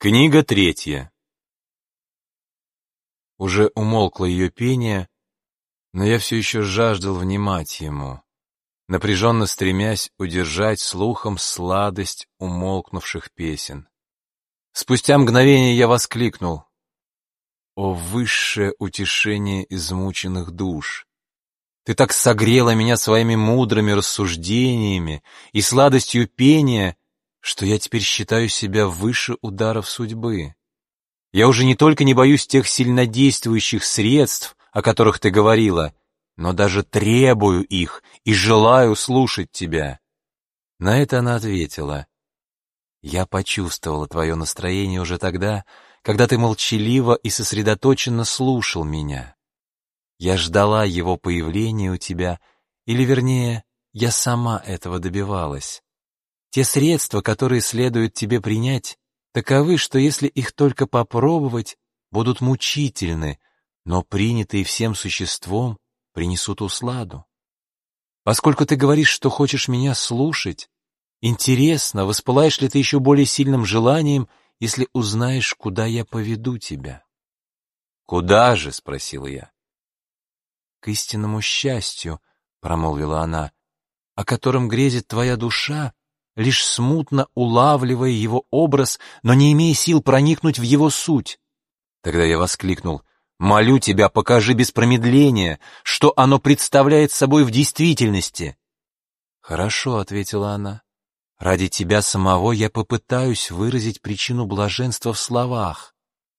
Книга третья. Уже умолкло ее пение, но я все еще жаждал внимать ему, напряженно стремясь удержать слухом сладость умолкнувших песен. Спустя мгновение я воскликнул. «О, высшее утешение измученных душ! Ты так согрела меня своими мудрыми рассуждениями и сладостью пения, что я теперь считаю себя выше ударов судьбы. Я уже не только не боюсь тех сильнодействующих средств, о которых ты говорила, но даже требую их и желаю слушать тебя. На это она ответила. Я почувствовала твое настроение уже тогда, когда ты молчаливо и сосредоточенно слушал меня. Я ждала его появления у тебя, или, вернее, я сама этого добивалась. Те средства, которые следует тебе принять, таковы, что если их только попробовать, будут мучительны, но принятые всем существом принесут усладу. Поскольку ты говоришь, что хочешь меня слушать, интересно, воспылаешь ли ты еще более сильным желанием, если узнаешь, куда я поведу тебя? «Куда же?» — спросил я. «К истинному счастью», — промолвила она, — «о котором грезит твоя душа лишь смутно улавливая его образ, но не имея сил проникнуть в его суть. Тогда я воскликнул, «Молю тебя, покажи без промедления, что оно представляет собой в действительности». «Хорошо», — ответила она, — «ради тебя самого я попытаюсь выразить причину блаженства в словах,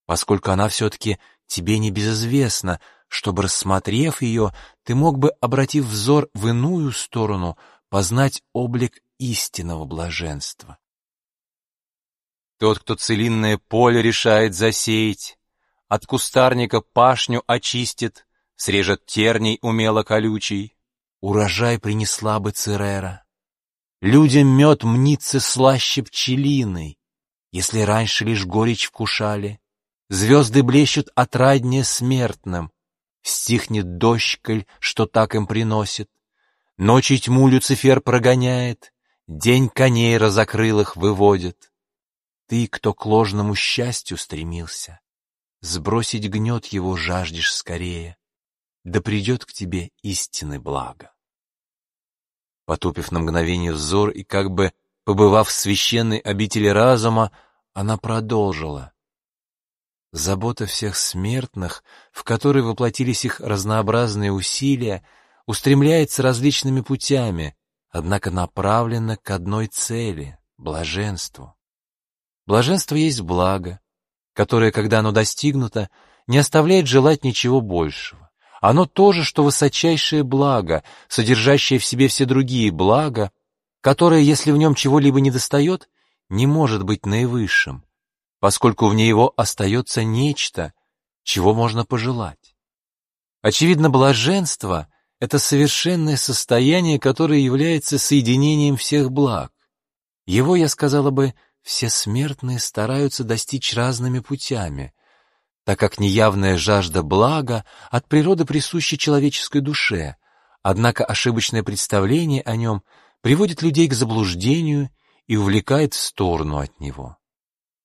поскольку она все-таки тебе не безызвестна, чтобы, рассмотрев ее, ты мог бы, обратив взор в иную сторону, познать облик истинного блаженства. Тот, кто целинное поле решает засеять, от кустарника пашню очистит, срежет терней умело колючий, урожай принесла бы Церера. Людям мед мнится слаще пчелиной, если раньше лишь горечь вкушали. Звезды блещут отраднее смертным, стихнет дождь, коль что так им приносит. Ночи тьму Люцифер прогоняет, День коней разокрылых выводит. Ты, кто к ложному счастью стремился, Сбросить гнет его жаждешь скорее, Да придет к тебе истины благо. Потупив на мгновение взор и как бы побывав в священной обители разума, она продолжила. Забота всех смертных, в которой воплотились их разнообразные усилия, устремляется различными путями, однако направлена к одной цели — блаженству. Блаженство есть благо, которое, когда оно достигнуто, не оставляет желать ничего большего. Оно то же, что высочайшее благо, содержащее в себе все другие блага, которое, если в нем чего-либо недостает, не может быть наивысшим, поскольку вне его остается нечто, чего можно пожелать. Очевидно, блаженство — это совершенное состояние, которое является соединением всех благ. Его, я сказала бы, все смертные стараются достичь разными путями, так как неявная жажда блага от природы присуща человеческой душе, однако ошибочное представление о нем приводит людей к заблуждению и увлекает в сторону от него.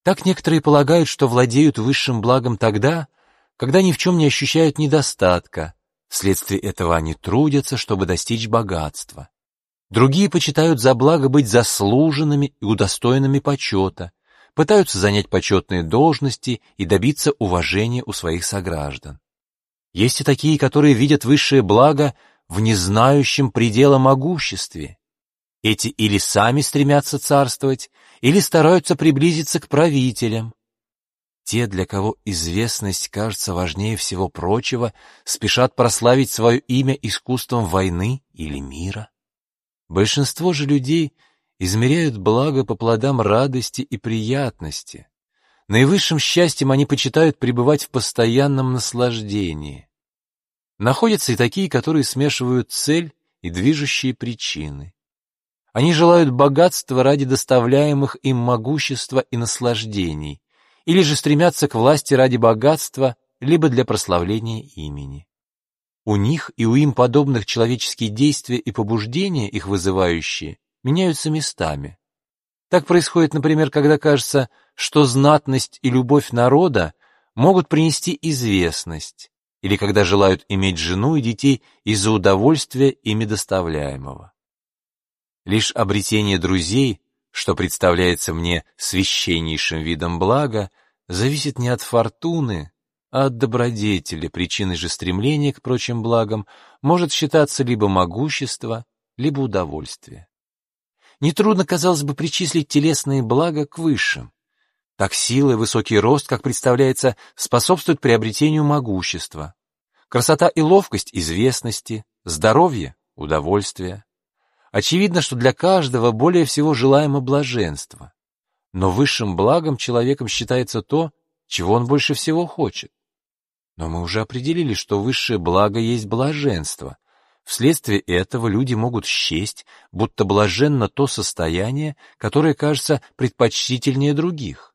Так некоторые полагают, что владеют высшим благом тогда, когда ни в чем не ощущают недостатка, Вследствие этого они трудятся, чтобы достичь богатства. Другие почитают за благо быть заслуженными и удостоенными почета, пытаются занять почетные должности и добиться уважения у своих сограждан. Есть и такие, которые видят высшее благо в незнающем предела могуществе. Эти или сами стремятся царствовать, или стараются приблизиться к правителям, те, для кого известность кажется важнее всего прочего, спешат прославить свое имя искусством войны или мира. Большинство же людей измеряют благо по плодам радости и приятности. Наивысшим счастьем они почитают пребывать в постоянном наслаждении. Находятся и такие, которые смешивают цель и движущие причины. Они желают богатства ради доставляемых им могущества и наслаждений, или же стремятся к власти ради богатства, либо для прославления имени. У них и у им подобных человеческие действия и побуждения, их вызывающие, меняются местами. Так происходит, например, когда кажется, что знатность и любовь народа могут принести известность, или когда желают иметь жену и детей из-за удовольствия ими доставляемого. Лишь обретение друзей, что представляется мне священнейшим видом блага, зависит не от фортуны, а от добродетели, причиной же стремления к прочим благам может считаться либо могущество, либо удовольствие. Нетрудно, казалось бы, причислить телесные блага к высшим. Так сила и высокий рост, как представляется, способствуют приобретению могущества. Красота и ловкость — известности, здоровье — удовольствие. Очевидно, что для каждого более всего желаемо блаженство. Но высшим благом человеком считается то, чего он больше всего хочет. Но мы уже определили, что высшее благо есть блаженство. Вследствие этого люди могут счесть, будто блаженно то состояние, которое кажется предпочтительнее других.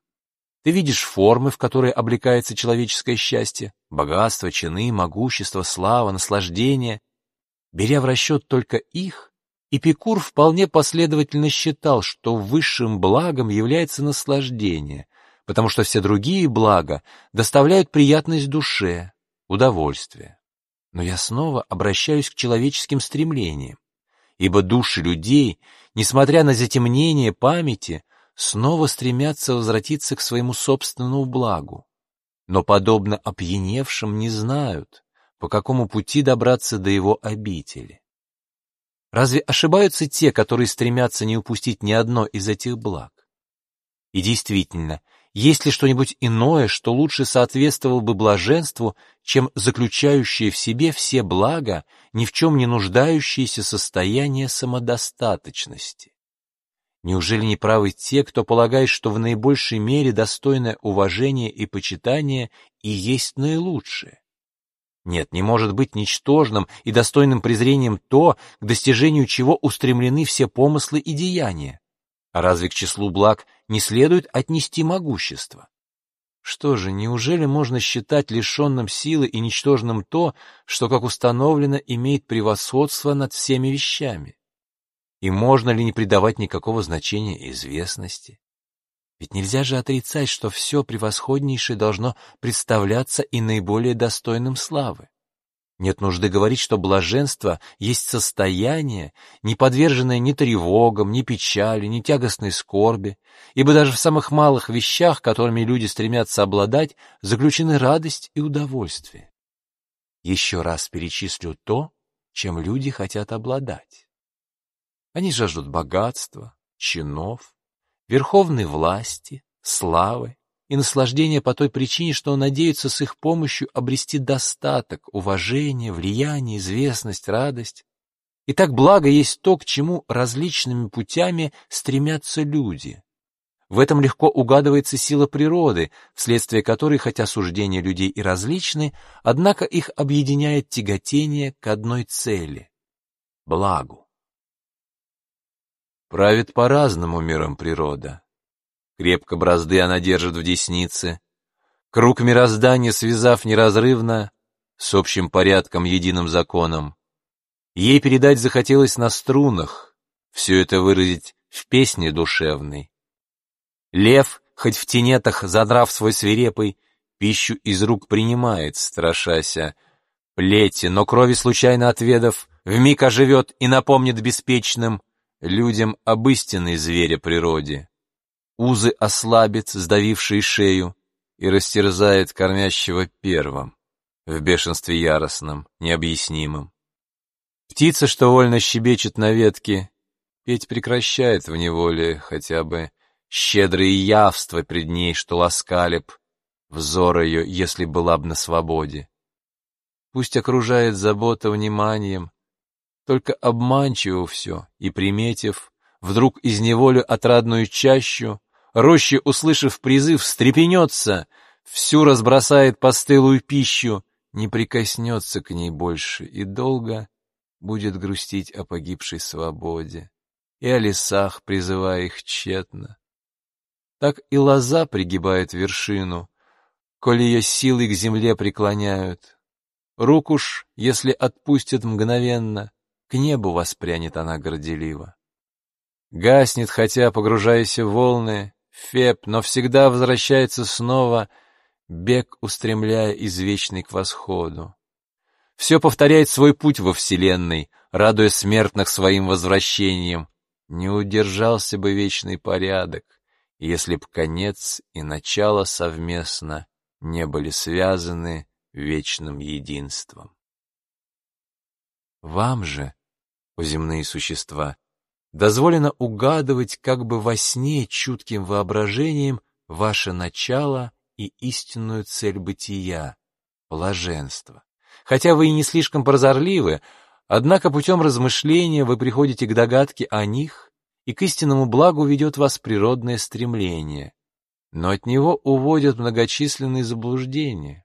Ты видишь формы, в которые облекается человеческое счастье, богатство, чины, могущество, слава, наслаждение. Беря в расчет только их, Эпикур вполне последовательно считал, что высшим благом является наслаждение, потому что все другие блага доставляют приятность душе, удовольствие. Но я снова обращаюсь к человеческим стремлениям, ибо души людей, несмотря на затемнение памяти, снова стремятся возвратиться к своему собственному благу, но, подобно опьяневшим, не знают, по какому пути добраться до его обители. Разве ошибаются те, которые стремятся не упустить ни одно из этих благ? И действительно, есть ли что-нибудь иное, что лучше соответствовало бы блаженству, чем заключающее в себе все блага, ни в чем не нуждающееся состояние самодостаточности? Неужели не правы те, кто полагает, что в наибольшей мере достойное уважения и почитания и есть наилучшее? Нет, не может быть ничтожным и достойным презрением то, к достижению чего устремлены все помыслы и деяния. А разве к числу благ не следует отнести могущество? Что же, неужели можно считать лишенным силы и ничтожным то, что, как установлено, имеет превосходство над всеми вещами? И можно ли не придавать никакого значения известности? Ведь нельзя же отрицать, что все превосходнейшее должно представляться и наиболее достойным славы. Нет нужды говорить, что блаженство есть состояние, не подверженное ни тревогам, ни печали, ни тягостной скорби, ибо даже в самых малых вещах, которыми люди стремятся обладать, заключены радость и удовольствие. Еще раз перечислю то, чем люди хотят обладать. Они жаждут богатства, чинов, верховной власти, славы и наслаждения по той причине, что надеются с их помощью обрести достаток, уважение, влияние, известность, радость. И так благо есть то, к чему различными путями стремятся люди. В этом легко угадывается сила природы, вследствие которой, хотя суждения людей и различны, однако их объединяет тяготение к одной цели — благу. Правит по-разному миром природа. Крепко бразды она держит в деснице. Круг мироздания связав неразрывно с общим порядком, единым законом. Ей передать захотелось на струнах, все это выразить в песне душевной. Лев, хоть в тенетах, задрав свой свирепый, пищу из рук принимает, страшася. Плети, но крови случайно отведав, вмиг оживет и напомнит беспечным людям об истинной звере природе. Узы ослабит, сдавивший шею, и растерзает кормящего первым, в бешенстве яростном, необъяснимым. Птица, что вольно щебечет на ветке, петь прекращает в неволе хотя бы щедрые явства пред ней, что ласкали б взор ее, если была б на свободе. Пусть окружает забота вниманием, только обманчиво все, и, приметив, вдруг из неволю отрадную чащу, роще, услышав призыв, встрепенется, всю разбросает постылую пищу, не прикоснется к ней больше и долго будет грустить о погибшей свободе и о лесах, призывая их тщетно. Так и лоза пригибает вершину, коли ее силы к земле преклоняют. Рук уж, если отпустят мгновенно, к небу воспрянет она горделиво. Гаснет, хотя, погружаясь в волны, Феб, но всегда возвращается снова, бег устремляя извечный к восходу. Все повторяет свой путь во Вселенной, радуя смертных своим возвращением. Не удержался бы вечный порядок, если б конец и начало совместно не были связаны вечным единством. Вам же, о земные существа, дозволено угадывать как бы во сне чутким воображением ваше начало и истинную цель бытия — блаженство. Хотя вы и не слишком прозорливы, однако путем размышления вы приходите к догадке о них, и к истинному благу ведет вас природное стремление, но от него уводят многочисленные заблуждения.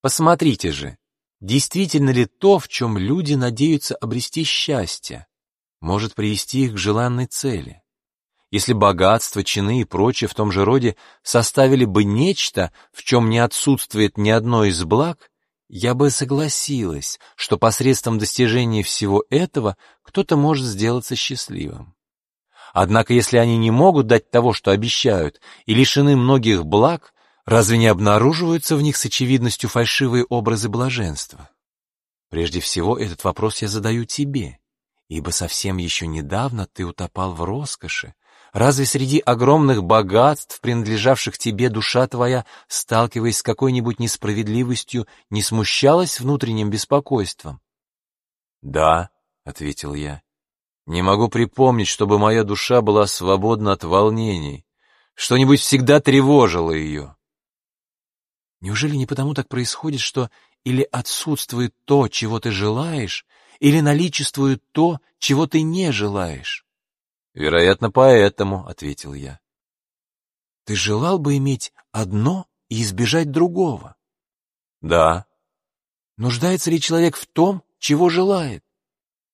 Посмотрите же, действительно ли то, в чем люди надеются обрести счастье, может привести их к желанной цели? Если богатство, чины и прочее в том же роде составили бы нечто, в чем не отсутствует ни одно из благ, я бы согласилась, что посредством достижения всего этого кто-то может сделаться счастливым. Однако если они не могут дать того, что обещают, и лишены многих благ, разве не обнаруживаются в них с очевидностью фальшивые образы блаженства? Прежде всего, этот вопрос я задаю тебе, ибо совсем еще недавно ты утопал в роскоши, Разве среди огромных богатств, принадлежавших тебе, душа твоя, сталкиваясь с какой-нибудь несправедливостью, не смущалась внутренним беспокойством? «Да», — ответил я, — «не могу припомнить, чтобы моя душа была свободна от волнений. Что-нибудь всегда тревожило ее». Неужели не потому так происходит, что или отсутствует то, чего ты желаешь, или наличествует то, чего ты не желаешь? «Вероятно, поэтому», — ответил я. «Ты желал бы иметь одно и избежать другого?» «Да». «Нуждается ли человек в том, чего желает?»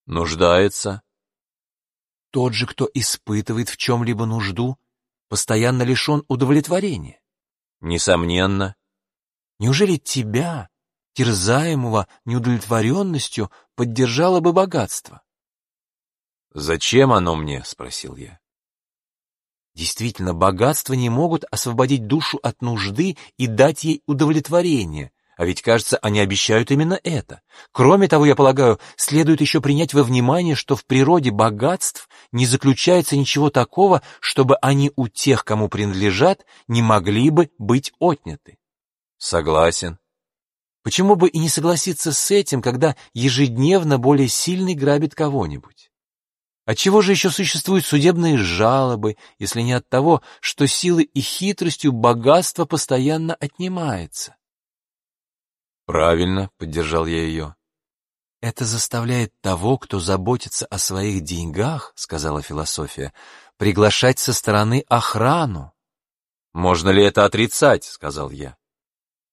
«Нуждается». «Тот же, кто испытывает в чем-либо нужду, постоянно лишен удовлетворения?» «Несомненно». «Неужели тебя, терзаемого неудовлетворенностью, поддержало бы богатство?» «Зачем оно мне?» — спросил я. Действительно, богатства не могут освободить душу от нужды и дать ей удовлетворение, а ведь, кажется, они обещают именно это. Кроме того, я полагаю, следует еще принять во внимание, что в природе богатств не заключается ничего такого, чтобы они у тех, кому принадлежат, не могли бы быть отняты. Согласен. Почему бы и не согласиться с этим, когда ежедневно более сильный грабит кого-нибудь? Отчего же еще существуют судебные жалобы, если не от того, что силой и хитростью богатство постоянно отнимается? Правильно, поддержал я ее. Это заставляет того, кто заботится о своих деньгах, сказала философия, приглашать со стороны охрану. Можно ли это отрицать, сказал я.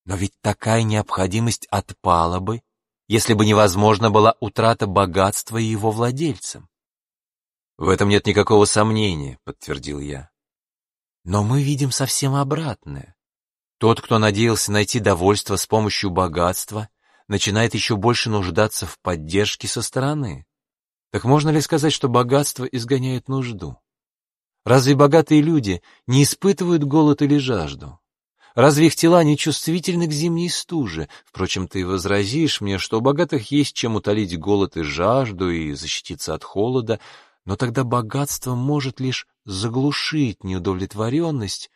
Но ведь такая необходимость отпала бы, если бы невозможна была утрата богатства его владельцам. В этом нет никакого сомнения, подтвердил я. Но мы видим совсем обратное. Тот, кто надеялся найти довольство с помощью богатства, начинает еще больше нуждаться в поддержке со стороны. Так можно ли сказать, что богатство изгоняет нужду? Разве богатые люди не испытывают голод или жажду? Разве их тела не чувствительны к зимней стуже? Впрочем, ты возразишь мне, что у богатых есть чем утолить голод и жажду и защититься от холода, но тогда богатство может лишь заглушить неудовлетворенность,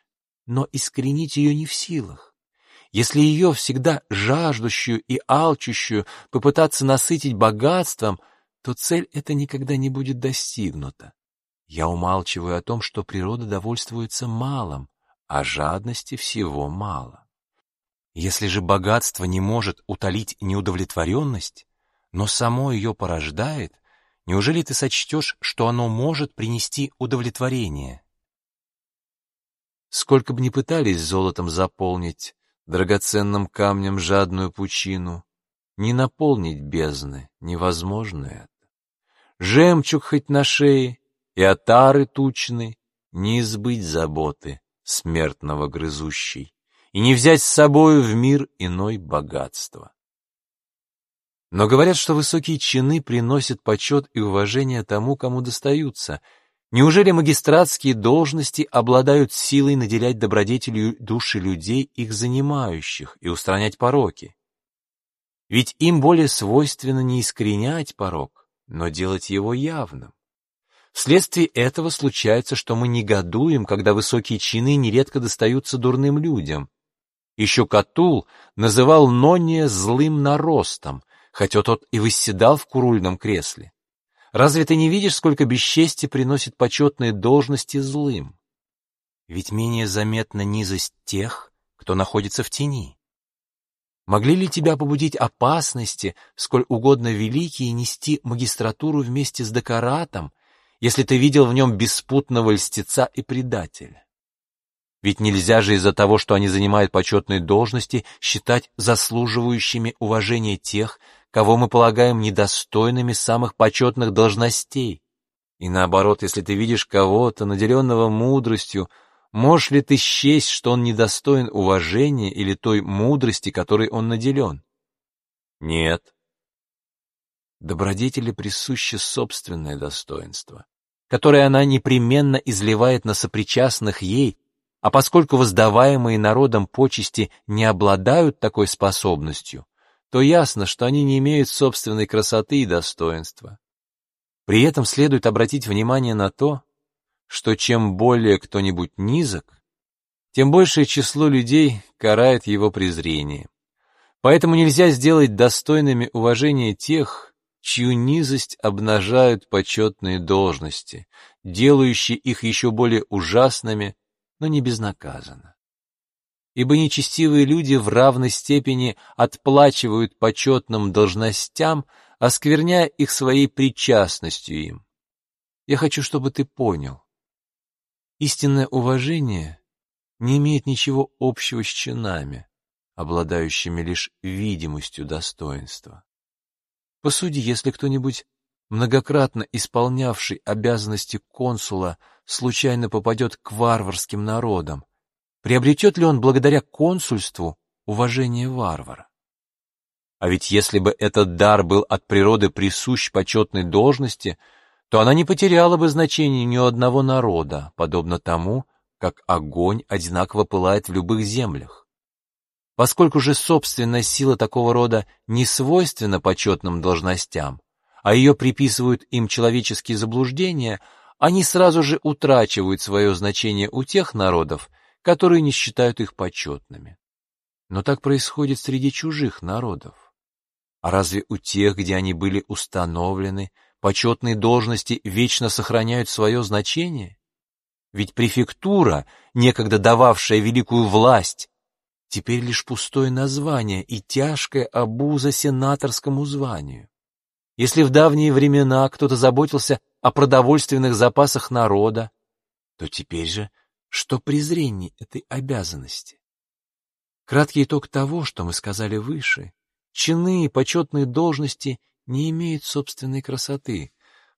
но искоренить ее не в силах. Если ее всегда жаждущую и алчущую попытаться насытить богатством, то цель эта никогда не будет достигнута. Я умалчиваю о том, что природа довольствуется малым, а жадности всего мало. Если же богатство не может утолить неудовлетворенность, но само ее порождает, Неужели ты сочтешь, что оно может принести удовлетворение? Сколько бы ни пытались золотом заполнить, драгоценным камнем жадную пучину, не наполнить бездны невозможно это. Жемчуг хоть на шее и отары тучны, не избыть заботы смертного грызущей и не взять с собою в мир иной богатства. Но говорят, что высокие чины приносят почет и уважение тому, кому достаются. Неужели магистратские должности обладают силой наделять добродетелью души людей, их занимающих, и устранять пороки? Ведь им более свойственно не искоренять порок, но делать его явным. Вследствие этого случается, что мы негодуем, когда высокие чины нередко достаются дурным людям. Еще Катул называл Нония злым наростом, хотя тот и восседал в курульном кресле. Разве ты не видишь, сколько бесчестия приносит почетные должности злым? Ведь менее заметна низость тех, кто находится в тени. Могли ли тебя побудить опасности, сколь угодно великие, нести магистратуру вместе с декоратом, если ты видел в нем беспутного льстеца и предателя? Ведь нельзя же из-за того, что они занимают почетные должности, считать заслуживающими уважения тех, кого мы полагаем недостойными самых почетных должностей. И наоборот, если ты видишь кого-то, наделенного мудростью, можешь ли ты счесть, что он недостоин уважения или той мудрости, которой он наделен? Нет. Добродетели присуще собственное достоинство, которое она непременно изливает на сопричастных ей, а поскольку воздаваемые народом почести не обладают такой способностью, то ясно, что они не имеют собственной красоты и достоинства. При этом следует обратить внимание на то, что чем более кто-нибудь низок, тем большее число людей карает его презрение. Поэтому нельзя сделать достойными уважения тех, чью низость обнажают почетные должности, делающие их еще более ужасными но не безнаказанно. Ибо нечестивые люди в равной степени отплачивают почетным должностям, оскверняя их своей причастностью им. Я хочу, чтобы ты понял. Истинное уважение не имеет ничего общего с чинами, обладающими лишь видимостью достоинства. Посуди, если кто-нибудь многократно исполнявший обязанности консула, случайно попадет к варварским народам, приобретет ли он благодаря консульству уважение варвара? А ведь если бы этот дар был от природы присущ почетной должности, то она не потеряла бы значения ни у одного народа, подобно тому, как огонь одинаково пылает в любых землях. Поскольку же собственная сила такого рода не свойственна почетным должностям, а ее приписывают им человеческие заблуждения, они сразу же утрачивают свое значение у тех народов, которые не считают их почетными. Но так происходит среди чужих народов. А разве у тех, где они были установлены, почетные должности вечно сохраняют свое значение? Ведь префектура, некогда дававшая великую власть, теперь лишь пустое название и тяжкая обуза сенаторскому званию. Если в давние времена кто-то заботился о продовольственных запасах народа, то теперь же что презрение этой обязанности? Краткий итог того, что мы сказали выше. Чины и почетные должности не имеют собственной красоты,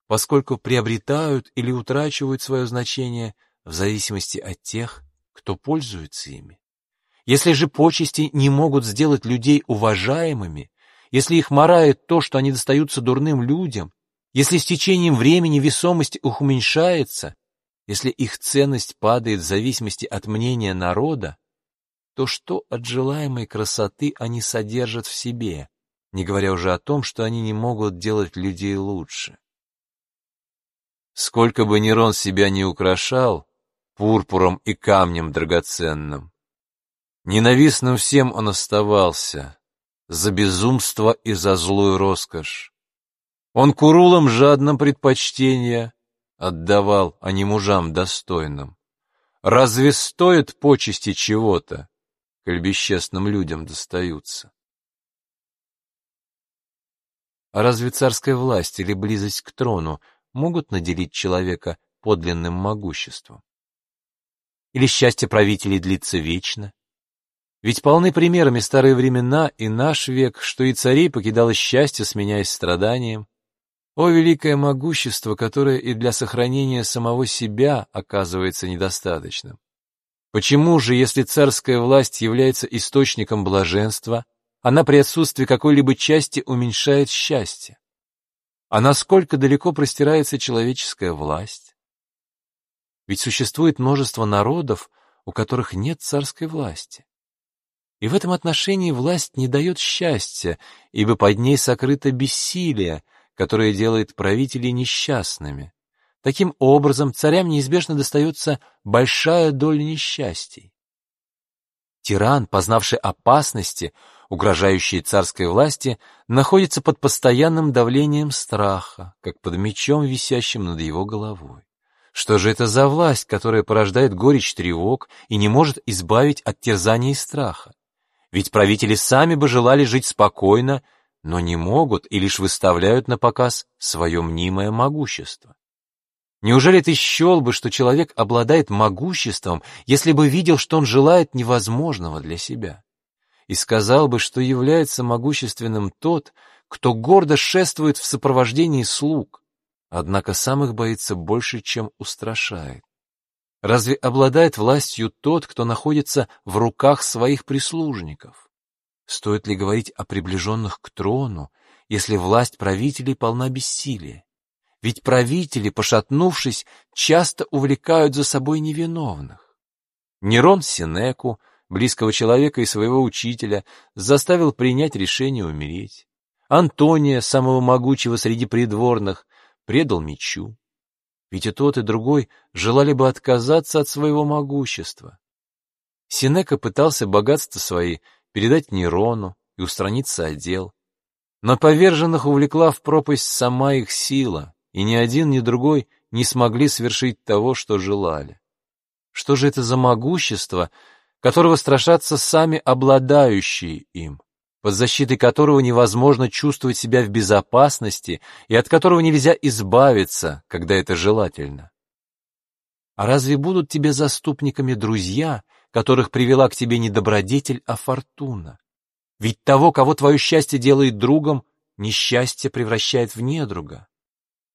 поскольку приобретают или утрачивают свое значение в зависимости от тех, кто пользуется ими. Если же почести не могут сделать людей уважаемыми, если их марает то, что они достаются дурным людям, если с течением времени весомость их уменьшается, если их ценность падает в зависимости от мнения народа, то что от желаемой красоты они содержат в себе, не говоря уже о том, что они не могут делать людей лучше? Сколько бы Нерон себя не украшал пурпуром и камнем драгоценным, ненавистным всем он оставался, за безумство и за злую роскошь. Он курулам жадно предпочтения отдавал, а не мужам достойным. Разве стоит почести чего-то, коль бесчестным людям достаются? А разве царская власть или близость к трону могут наделить человека подлинным могуществом? Или счастье правителей длится вечно? Ведь полны примерами старые времена и наш век, что и царей покидало счастье, сменяясь страданием. О, великое могущество, которое и для сохранения самого себя оказывается недостаточным! Почему же, если царская власть является источником блаженства, она при отсутствии какой-либо части уменьшает счастье? А насколько далеко простирается человеческая власть? Ведь существует множество народов, у которых нет царской власти. И в этом отношении власть не дает счастья, ибо под ней сокрыто бессилие, которое делает правителей несчастными. Таким образом, царям неизбежно достается большая доля несчастий. Тиран, познавший опасности, угрожающие царской власти, находится под постоянным давлением страха, как под мечом, висящим над его головой. Что же это за власть, которая порождает горечь тревог и не может избавить от терзания и страха? Ведь правители сами бы желали жить спокойно, но не могут и лишь выставляют на показ свое мнимое могущество. Неужели ты счел бы, что человек обладает могуществом, если бы видел, что он желает невозможного для себя? И сказал бы, что является могущественным тот, кто гордо шествует в сопровождении слуг, однако сам их боится больше, чем устрашает. Разве обладает властью тот, кто находится в руках своих прислужников? Стоит ли говорить о приближенных к трону, если власть правителей полна бессилия? Ведь правители, пошатнувшись, часто увлекают за собой невиновных. Нерон Синеку, близкого человека и своего учителя, заставил принять решение умереть. Антония, самого могучего среди придворных, предал мечу. Ведь и тот, и другой желали бы отказаться от своего могущества. Синека пытался богатство свои передать Нерону и устраниться от дел. Но поверженных увлекла в пропасть сама их сила, и ни один, ни другой не смогли свершить того, что желали. Что же это за могущество, которого страшатся сами обладающие им, под защитой которого невозможно чувствовать себя в безопасности и от которого нельзя избавиться, когда это желательно? А разве будут тебе заступниками друзья, которых привела к тебе не добродетель, а фортуна? Ведь того, кого твое счастье делает другом, несчастье превращает в недруга.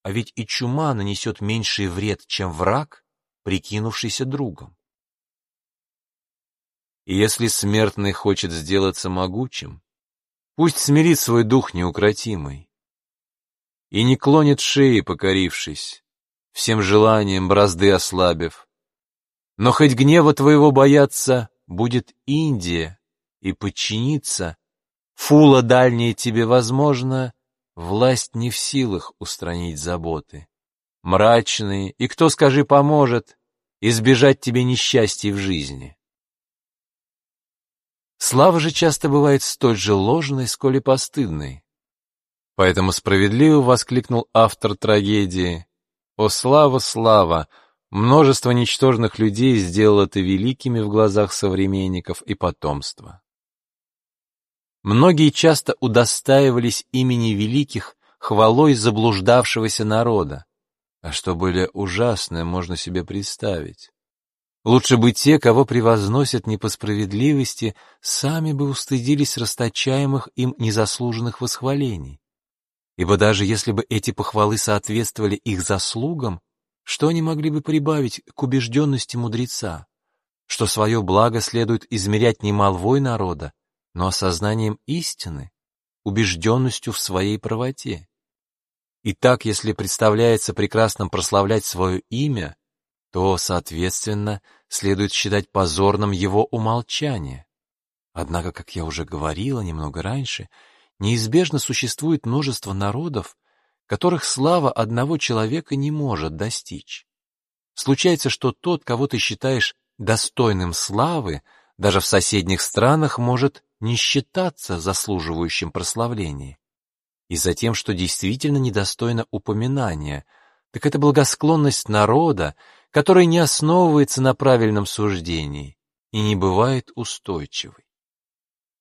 А ведь и чума нанесет меньший вред, чем враг, прикинувшийся другом. И если смертный хочет сделаться могучим, пусть смирит свой дух неукротимый и не клонит шеи, покорившись, всем желанием бразды ослабив. Но хоть гнева твоего бояться будет Индия и подчиниться, фула дальние тебе возможно, Власть не в силах устранить заботы. Мрачные, и кто, скажи, поможет избежать тебе несчастья в жизни? Слава же часто бывает столь же ложной, сколь и постыдной. Поэтому справедливо воскликнул автор трагедии «О, слава, слава! Множество ничтожных людей сделало ты великими в глазах современников и потомства». Многие часто удостаивались имени великих хвалой заблуждавшегося народа. А что более ужасное можно себе представить? Лучше бы те, кого превозносят не по справедливости, сами бы устыдились расточаемых им незаслуженных восхвалений. Ибо даже если бы эти похвалы соответствовали их заслугам, что они могли бы прибавить к убежденности мудреца? Что свое благо следует измерять не молвой народа, но осознанием истины, убежденностью в своей правоте. И так, если представляется прекрасным прославлять свое имя, то, соответственно, следует считать позорным его умолчание. Однако, как я уже говорила немного раньше, неизбежно существует множество народов, которых слава одного человека не может достичь. Случается, что тот, кого ты считаешь достойным славы, даже в соседних странах может не считаться заслуживающим прославления. И за тем, что действительно недостойно упоминания, так это благосклонность народа, которая не основывается на правильном суждении и не бывает устойчивой.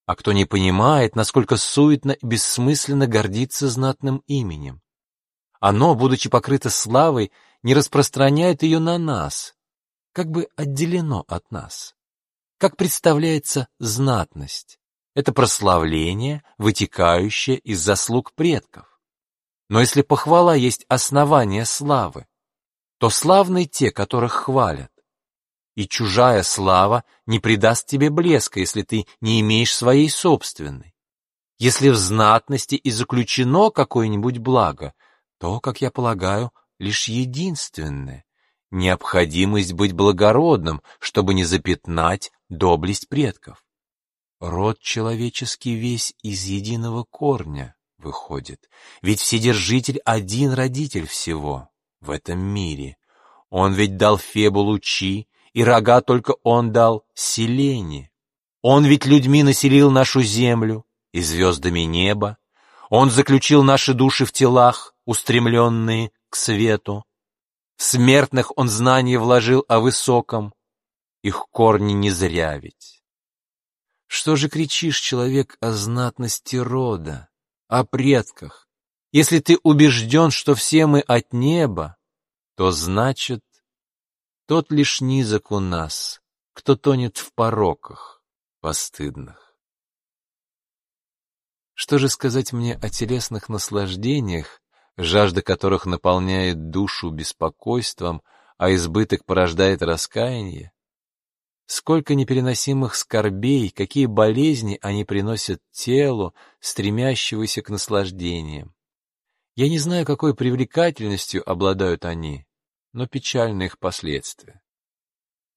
А кто не понимает, насколько суетно и бессмысленно гордиться знатным именем, оно, будучи покрыто славой, не распространяет ее на нас, как бы отделено от нас. Как представляется знатность? Это прославление, вытекающее из заслуг предков. Но если похвала есть основание славы, то славны те, которых хвалят. И чужая слава не придаст тебе блеска, если ты не имеешь своей собственной. Если в знатности и заключено какое-нибудь благо, то, как я полагаю, лишь единственное, необходимость быть благородным, чтобы не запятнать доблесть предков. Род человеческий весь из единого корня выходит, ведь Вседержитель один родитель всего в этом мире. Он ведь дал Фебу лучи, и рога только он дал селение. Он ведь людьми населил нашу землю и звездами небо. Он заключил наши души в телах, устремленные к свету. В смертных он знания вложил о высоком, их корни не зря ведь. Что же кричишь, человек, о знатности рода, о предках? Если ты убежден, что все мы от неба, то значит, тот лишь низок у нас, кто тонет в пороках постыдных. Что же сказать мне о телесных наслаждениях, жажда которых наполняет душу беспокойством, а избыток порождает раскаяние? Сколько непереносимых скорбей, какие болезни они приносят телу, стремящегося к наслаждениям. Я не знаю, какой привлекательностью обладают они, но печальны их последствия.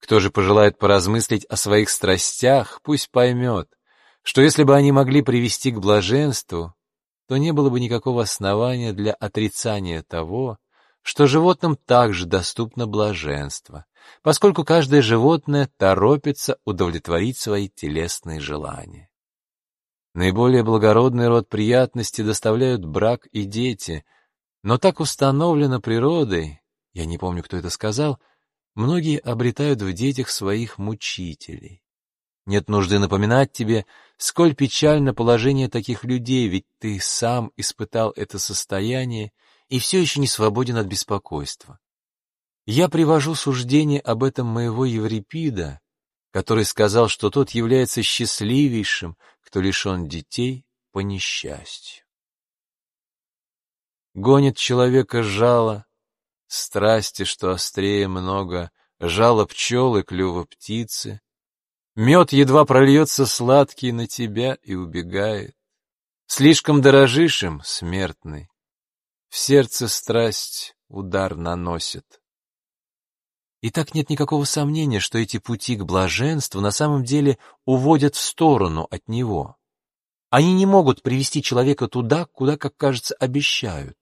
Кто же пожелает поразмыслить о своих страстях, пусть поймет, что если бы они могли привести к блаженству, то не было бы никакого основания для отрицания того, что животным также доступно блаженство, поскольку каждое животное торопится удовлетворить свои телесные желания. Наиболее благородный род приятности доставляют брак и дети, но так установлено природой, я не помню, кто это сказал, многие обретают в детях своих мучителей. Нет нужды напоминать тебе, сколь печально положение таких людей, ведь ты сам испытал это состояние и все еще не свободен от беспокойства. Я привожу суждение об этом моего Еврипида, который сказал, что тот является счастливейшим, кто лишен детей по несчастью. Гонит человека жало, страсти, что острее много, жало пчелы, клюва птицы. Мед едва прольется сладкий на тебя и убегает. Слишком дорожишь им, смертный. В сердце страсть удар наносит. И так нет никакого сомнения, что эти пути к блаженству на самом деле уводят в сторону от него. Они не могут привести человека туда, куда, как кажется, обещают.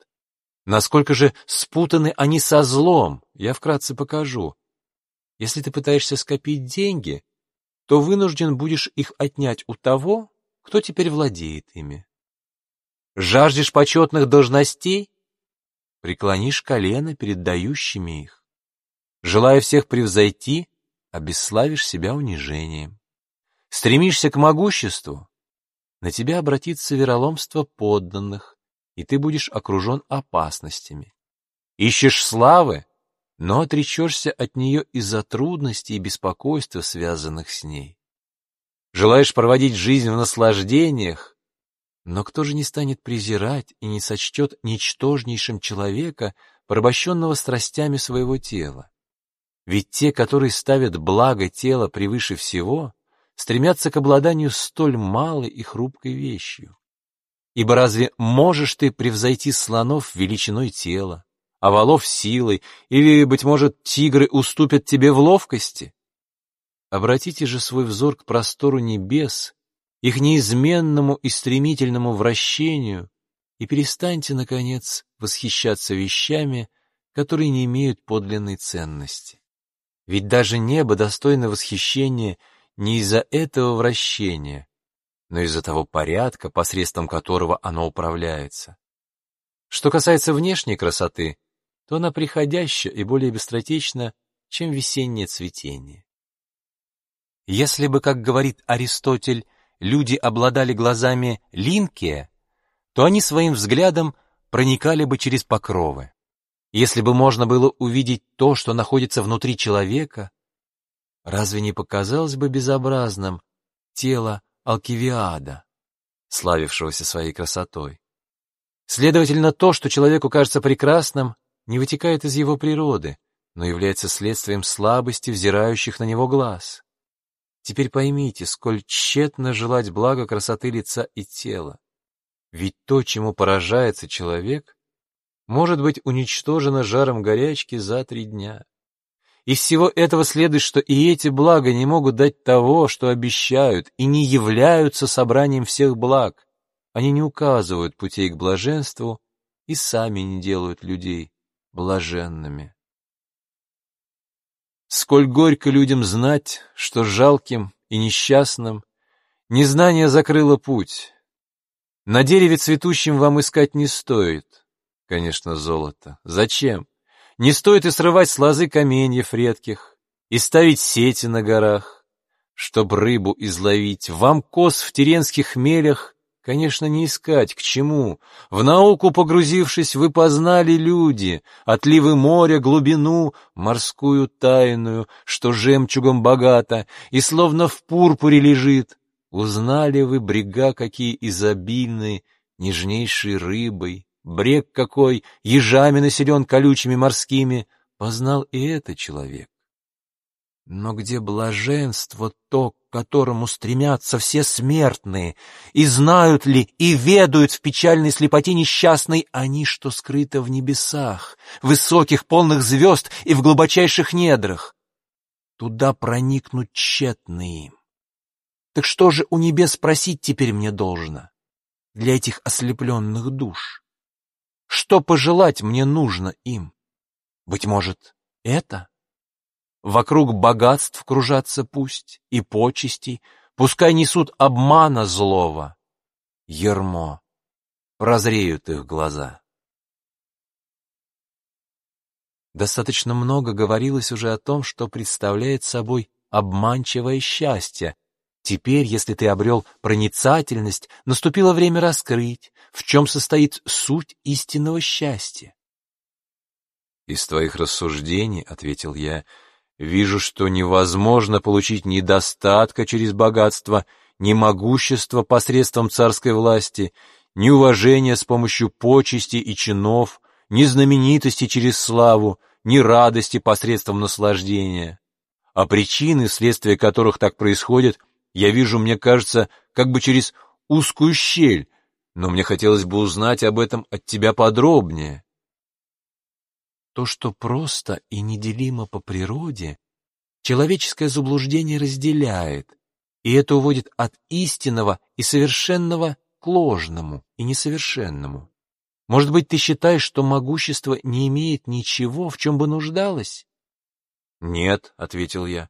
Насколько же спутаны они со злом, я вкратце покажу. Если ты пытаешься скопить деньги, то вынужден будешь их отнять у того, кто теперь владеет ими. Жаждешь почетных должностей? Преклонишь колено перед дающими их. Желая всех превзойти, обесславишь себя унижением. Стремишься к могуществу? На тебя обратится вероломство подданных, и ты будешь окружен опасностями. Ищешь славы, но отречешься от нее из-за трудностей и беспокойства, связанных с ней. Желаешь проводить жизнь в наслаждениях, но кто же не станет презирать и не сочтет ничтожнейшим человека, порабощенного страстями своего тела? Ведь те, которые ставят благо тела превыше всего, стремятся к обладанию столь малой и хрупкой вещью. Ибо разве можешь ты превзойти слонов величиной тела, а волов силой, или, быть может, тигры уступят тебе в ловкости? Обратите же свой взор к простору небес, их неизменному и стремительному вращению, и перестаньте, наконец, восхищаться вещами, которые не имеют подлинной ценности. Ведь даже небо достойно восхищения не из-за этого вращения, но из-за того порядка, посредством которого оно управляется. Что касается внешней красоты, то она приходящая и более быстротечна, чем весеннее цветение. Если бы, как говорит Аристотель, люди обладали глазами линкия, то они своим взглядом проникали бы через покровы. Если бы можно было увидеть то, что находится внутри человека, разве не показалось бы безобразным тело Алкивиада, славившегося своей красотой. Следовательно, то, что человеку кажется прекрасным, не вытекает из его природы, но является следствием слабости взирающих на него глаз. Теперь поймите, сколь тщетно желать блага красоты лица и тела. Ведь то, чему поражается человек, может быть уничтожено жаром горячки за три дня. Из всего этого следует, что и эти блага не могут дать того, что обещают, и не являются собранием всех благ. Они не указывают путей к блаженству и сами не делают людей блаженными. Сколь горько людям знать, что жалким и несчастным незнание закрыло путь. На дереве цветущем вам искать не стоит, конечно, золото. Зачем? Не стоит и срывать с лозы каменьев редких, и ставить сети на горах, чтоб рыбу изловить. Вам коз в теренских мелях, конечно, не искать. К чему? В науку погрузившись, вы познали люди, отливы моря, глубину, морскую тайную, что жемчугом богата, и словно в пурпуре лежит. Узнали вы брега, какие изобильные, нежнейшей рыбой, Брег какой, ежами населен колючими морскими, познал и это человек. Но где блаженство то, к которому стремятся все смертные, и знают ли, и ведают в печальной слепоте несчастной они, что скрыто в небесах, высоких, полных звезд и в глубочайших недрах? Туда проникнуть тщетно им. Так что же у небес просить теперь мне должно для этих ослепленных душ? Что пожелать мне нужно им? Быть может, это? Вокруг богатств кружатся пусть, и почестей, пускай несут обмана злого. Ермо, прозреют их глаза. Достаточно много говорилось уже о том, что представляет собой обманчивое счастье, Теперь, если ты обрел проницательность, наступило время раскрыть, в чем состоит суть истинного счастья. «Из твоих рассуждений, — ответил я, — вижу, что невозможно получить ни достатка через богатство, ни могущества посредством царской власти, ни уважения с помощью почести и чинов, ни знаменитости через славу, ни радости посредством наслаждения. А причины, вследствие которых так происходит — я вижу, мне кажется, как бы через узкую щель, но мне хотелось бы узнать об этом от тебя подробнее. То, что просто и неделимо по природе, человеческое заблуждение разделяет, и это уводит от истинного и совершенного к ложному и несовершенному. Может быть, ты считаешь, что могущество не имеет ничего, в чем бы нуждалось? Нет, — ответил я.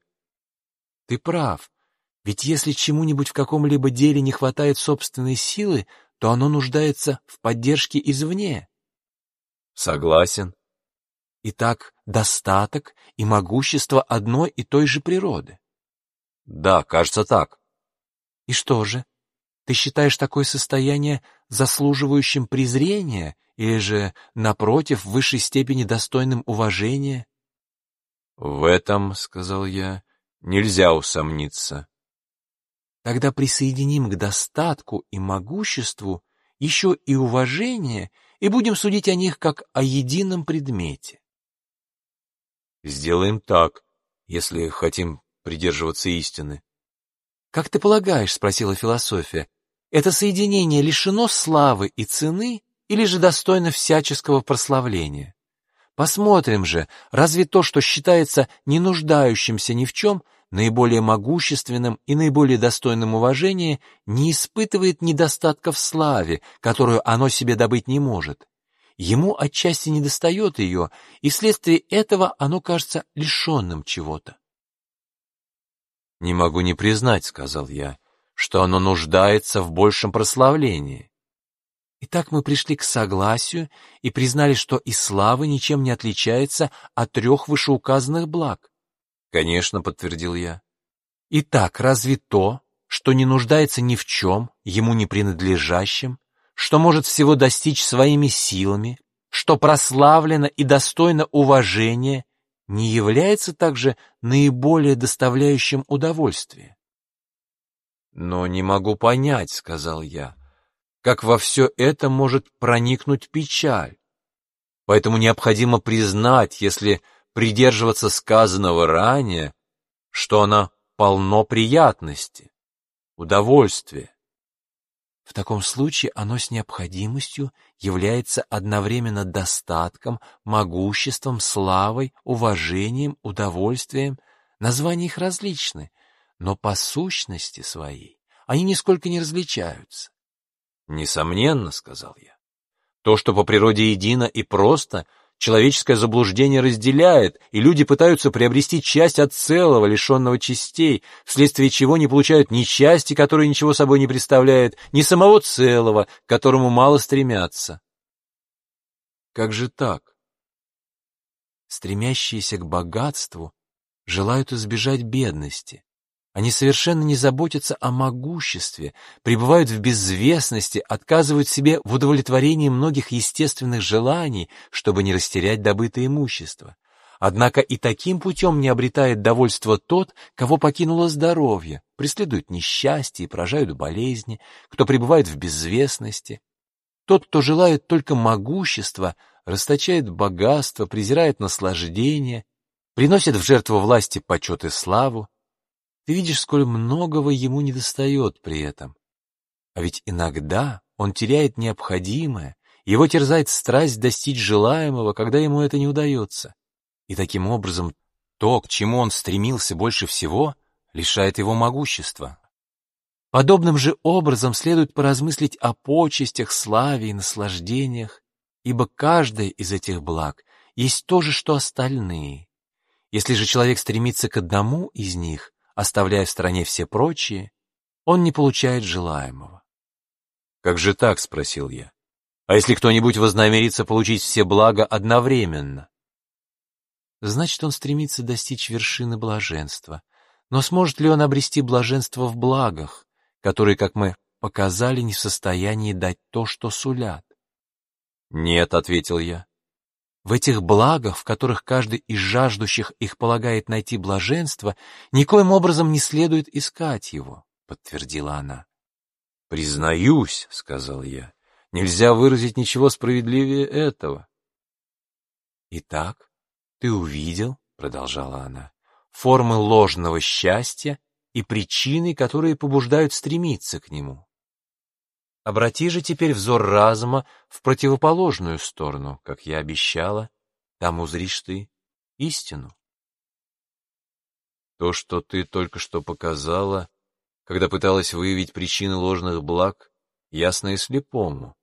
Ты прав, ведь если чему-нибудь в каком-либо деле не хватает собственной силы, то оно нуждается в поддержке извне. Согласен. Итак, достаток и могущество одной и той же природы. Да, кажется так. И что же? Ты считаешь такое состояние заслуживающим презрения или же, напротив, в высшей степени достойным уважения? В этом, — сказал я, — нельзя усомниться. Тогда присоединим к достатку и могуществу еще и уважение и будем судить о них как о едином предмете. Сделаем так, если хотим придерживаться истины. Как ты полагаешь, спросила философия, это соединение лишено славы и цены или же достойно всяческого прославления? Посмотрим же, разве то, что считается не нуждающимся ни в чем, наиболее могущественным и наиболее достойным уважения, не испытывает недостатка в славе, которую оно себе добыть не может. Ему отчасти недостает ее, и вследствие этого оно кажется лишенным чего-то. «Не могу не признать», — сказал я, — «что оно нуждается в большем прославлении». Итак, мы пришли к согласию и признали, что и слава ничем не отличается от трех вышеуказанных благ. Конечно, подтвердил я. Итак, разве то, что не нуждается ни в чем, ему не принадлежащем, что может всего достичь своими силами, что прославлено и достойно уважения, не является также наиболее доставляющим удовольствие? «Но не могу понять», — сказал я, — «как во все это может проникнуть печаль. Поэтому необходимо признать, если придерживаться сказанного ранее, что она полно приятности, удовольствия. В таком случае оно с необходимостью является одновременно достатком, могуществом, славой, уважением, удовольствием. Названия их различны, но по сущности своей они нисколько не различаются. «Несомненно», — сказал я, — «то, что по природе едино и просто, человеческое заблуждение разделяет, и люди пытаются приобрести часть от целого, лишенного частей, вследствие чего не получают ни части, которая ничего собой не представляет, ни самого целого, к которому мало стремятся». Как же так? Стремящиеся к богатству желают избежать бедности, они совершенно не заботятся о могуществе, пребывают в безвестности, отказывают себе в удовлетворении многих естественных желаний, чтобы не растерять добытое имущество. Однако и таким путем не обретает довольство тот, кого покинуло здоровье, преследуют несчастье и поражают болезни, кто пребывает в безвестности. Тот, кто желает только могущества, расточает богатство, презирает наслаждение, приносит в жертву власти почет и славу, ты видишь, сколь многого ему недостает при этом. А ведь иногда он теряет необходимое, его терзает страсть достичь желаемого, когда ему это не удается. И таким образом то, к чему он стремился больше всего, лишает его могущества. Подобным же образом следует поразмыслить о почестях, славе и наслаждениях, ибо каждое из этих благ есть то же, что остальные. Если же человек стремится к одному из них, оставляя в стороне все прочие, он не получает желаемого. «Как же так?» — спросил я. «А если кто-нибудь вознамерится получить все блага одновременно?» Значит, он стремится достичь вершины блаженства. Но сможет ли он обрести блаженство в благах, которые, как мы показали, не в состоянии дать то, что сулят? «Нет», — ответил я. В этих благах, в которых каждый из жаждущих их полагает найти блаженство, никоим образом не следует искать его, — подтвердила она. — Признаюсь, — сказал я, — нельзя выразить ничего справедливее этого. — Итак, ты увидел, — продолжала она, — формы ложного счастья и причины, которые побуждают стремиться к нему. Обрати же теперь взор разума в противоположную сторону, как я обещала, там узришь ты истину. То, что ты только что показала, когда пыталась выявить причины ложных благ, ясно и слепому.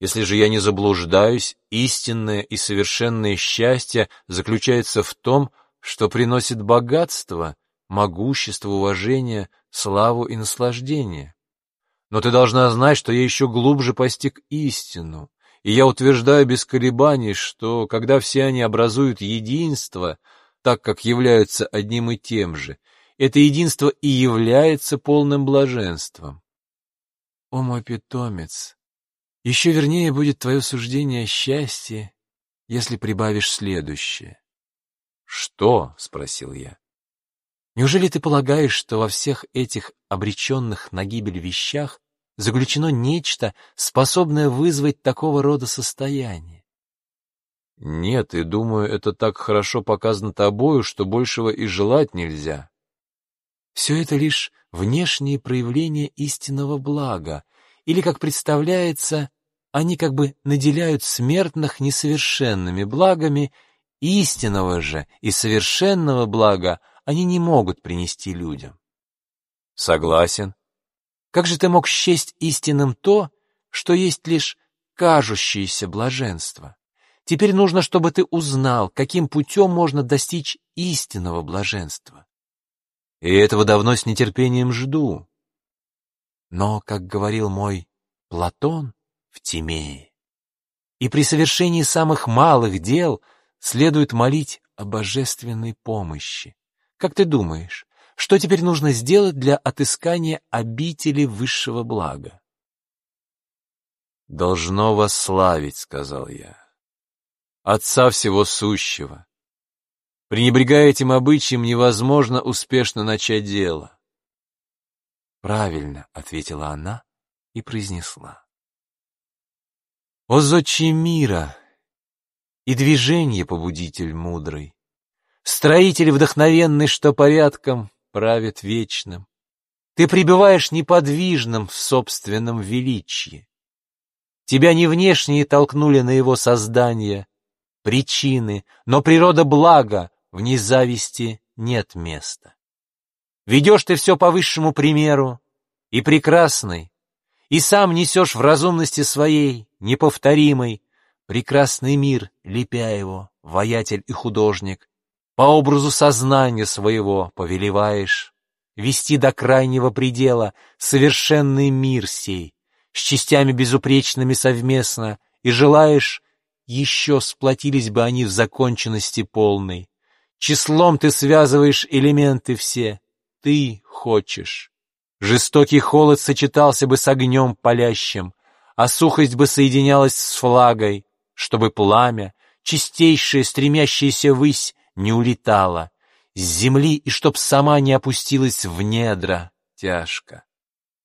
Если же я не заблуждаюсь, истинное и совершенное счастье заключается в том, что приносит богатство, могущество, уважение, славу и наслаждение. Но ты должна знать, что я еще глубже постиг истину, и я утверждаю без колебаний, что, когда все они образуют единство, так как являются одним и тем же, это единство и является полным блаженством. О мой питомец, еще вернее будет твое суждение о счастье, если прибавишь следующее. — Что? — спросил я. Неужели ты полагаешь, что во всех этих обреченных на гибель вещах заключено нечто, способное вызвать такого рода состояние? Нет, и думаю, это так хорошо показано тобою, что большего и желать нельзя. Все это лишь внешние проявления истинного блага, или, как представляется, они как бы наделяют смертных несовершенными благами, истинного же и совершенного блага они не могут принести людям. Согласен. Как же ты мог счесть истинным то, что есть лишь кажущееся блаженство? Теперь нужно, чтобы ты узнал, каким путем можно достичь истинного блаженства. И этого давно с нетерпением жду. Но, как говорил мой Платон в Тимее, и при совершении самых малых дел следует молить о божественной помощи. Как ты думаешь, что теперь нужно сделать для отыскания обители высшего блага? «Должно вас славить», — сказал я, — «Отца всего сущего. Пренебрегая этим обычаем, невозможно успешно начать дело». «Правильно», — ответила она и произнесла. «О зодче мира и движение побудитель мудрый, Строитель вдохновенный, что порядком правит вечным. Ты пребываешь неподвижным в собственном величии. Тебя не внешние толкнули на его создание, причины, но природа блага, в ней зависти нет места. Ведешь ты все по высшему примеру, и прекрасный, и сам несешь в разумности своей, неповторимой, прекрасный мир, лепя его, воятель и художник, по образу сознания своего повелеваешь, вести до крайнего предела совершенный мир сей, с частями безупречными совместно, и желаешь, еще сплотились бы они в законченности полной. Числом ты связываешь элементы все, ты хочешь. Жестокий холод сочетался бы с огнем палящим, а сухость бы соединялась с флагой, чтобы пламя, чистейшее, стремящееся ввысь, не улетало с земли и чтоб сама не опустилась в недра. Тяжко.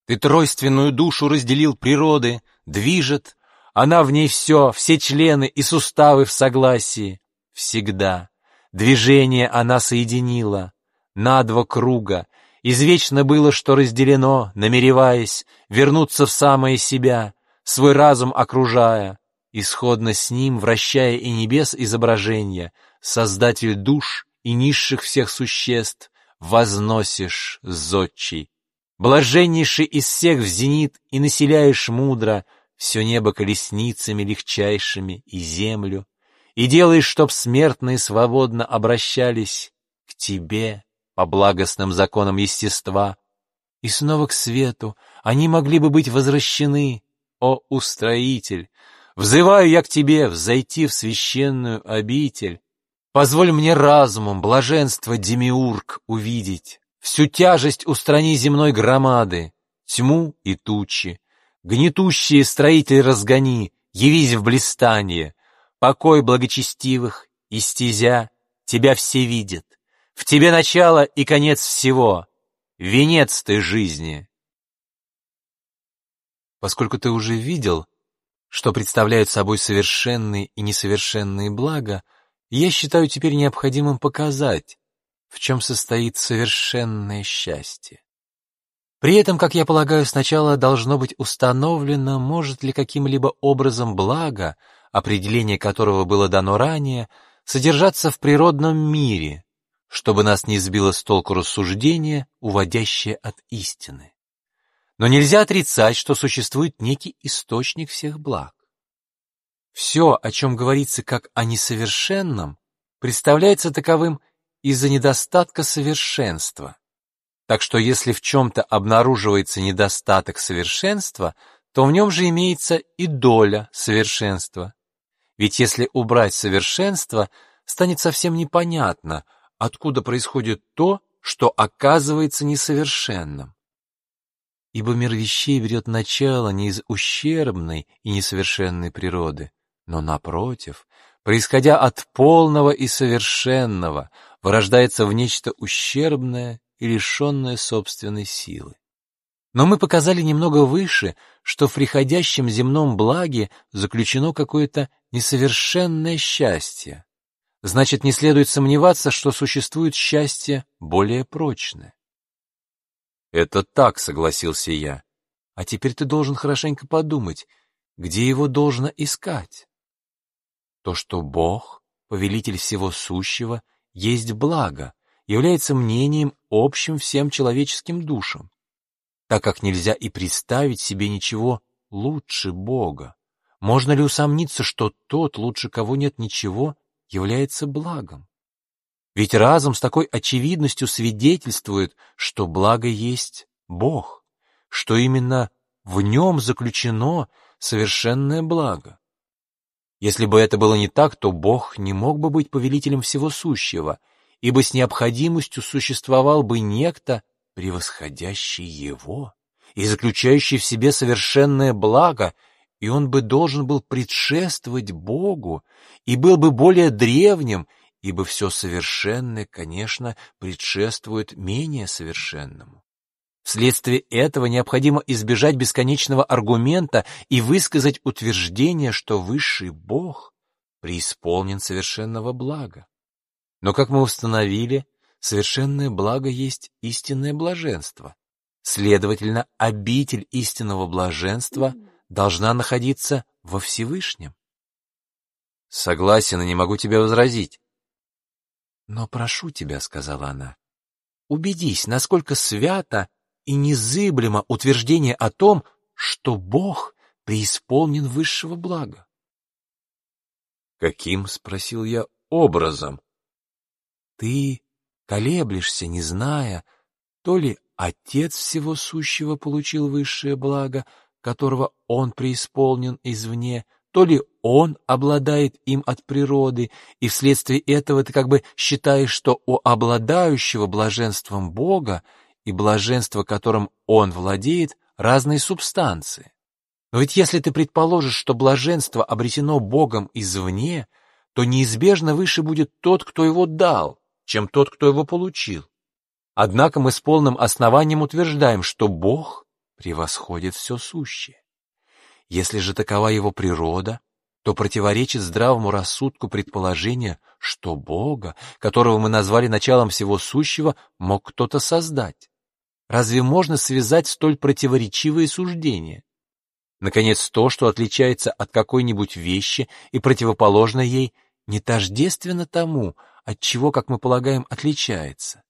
Ты тройственную душу разделил природы, движет, она в ней все, все члены и суставы в согласии, всегда. Движение она соединила, на два круга, Извечно было, что разделено, намереваясь вернуться в самое себя, свой разум окружая, исходно с ним, вращая и небес изображения, создатель душ и низших всех существ, возносишь зодчий. Блаженнейший из всех в зенит и населяешь мудро все небо колесницами легчайшими и землю, и делаешь, чтоб смертные свободно обращались к тебе, по благостным законам естества, и снова к свету они могли бы быть возвращены, о устроитель! Взываю я к тебе взойти в священную обитель. Позволь мне разумом блаженство демиург увидеть, всю тяжесть устрани земной громады, тьму и тучи, гнетущие строитель разгони, явись в блистанье, покой благочестивых и стезя, тебя все видят. В тебе начало и конец всего, венец ты жизни. Поскольку ты уже видел, что представляют собой совершенные и несовершенные блага, я считаю теперь необходимым показать, в чем состоит совершенное счастье. При этом, как я полагаю, сначала должно быть установлено, может ли каким-либо образом благо, определение которого было дано ранее, содержаться в природном мире, чтобы нас не сбило с толку рассуждение, уводящее от истины. Но нельзя отрицать, что существует некий источник всех благ. Все, о чем говорится как о несовершенном, представляется таковым из-за недостатка совершенства. Так что если в чем-то обнаруживается недостаток совершенства, то в нем же имеется и доля совершенства. Ведь если убрать совершенство, станет совсем непонятно – откуда происходит то, что оказывается несовершенным. Ибо мир вещей берет начало не из ущербной и несовершенной природы, но, напротив, происходя от полного и совершенного, вырождается в нечто ущербное и лишенное собственной силы. Но мы показали немного выше, что в приходящем земном благе заключено какое-то несовершенное счастье, значит, не следует сомневаться, что существует счастье более прочное. «Это так», — согласился я. «А теперь ты должен хорошенько подумать, где его должно искать. То, что Бог, повелитель всего сущего, есть благо, является мнением общим всем человеческим душам, так как нельзя и представить себе ничего лучше Бога. Можно ли усомниться, что тот, лучше кого нет ничего, является благом. Ведь разум с такой очевидностью свидетельствует, что благо есть Бог, что именно в нем заключено совершенное благо. Если бы это было не так, то Бог не мог бы быть повелителем всего сущего, ибо с необходимостью существовал бы некто, превосходящий его и заключающий в себе совершенное благо, и он бы должен был предшествовать Богу и был бы более древним, ибо все совершенное, конечно, предшествует менее совершенному. Вследствие этого необходимо избежать бесконечного аргумента и высказать утверждение, что высший Бог преисполнен совершенного блага. Но, как мы установили, совершенное благо есть истинное блаженство, Следовательно, обитель истинного блаженства должна находиться во Всевышнем. Согласен и не могу тебе возразить. Но прошу тебя, — сказала она, — убедись, насколько свято и незыблемо утверждение о том, что Бог преисполнен высшего блага. «Каким?» — спросил я. «Образом». «Ты колеблешься, не зная, то ли Отец всего сущего получил высшее благо, которого Он преисполнен извне, то ли Он обладает им от природы, и вследствие этого ты как бы считаешь, что у обладающего блаженством Бога и блаженства, которым Он владеет, разные субстанции. Но ведь если ты предположишь, что блаженство обретено Богом извне, то неизбежно выше будет тот, кто его дал, чем тот, кто его получил. Однако мы с полным основанием утверждаем, что Бог превосходит все сущее. Если же такова его природа, то противоречит здравому рассудку предположение, что Бога, которого мы назвали началом всего сущего, мог кто-то создать. Разве можно связать столь противоречивые суждения? Наконец, то, что отличается от какой-нибудь вещи и противоположно ей, не тождественно тому, от чего, как мы полагаем, отличается.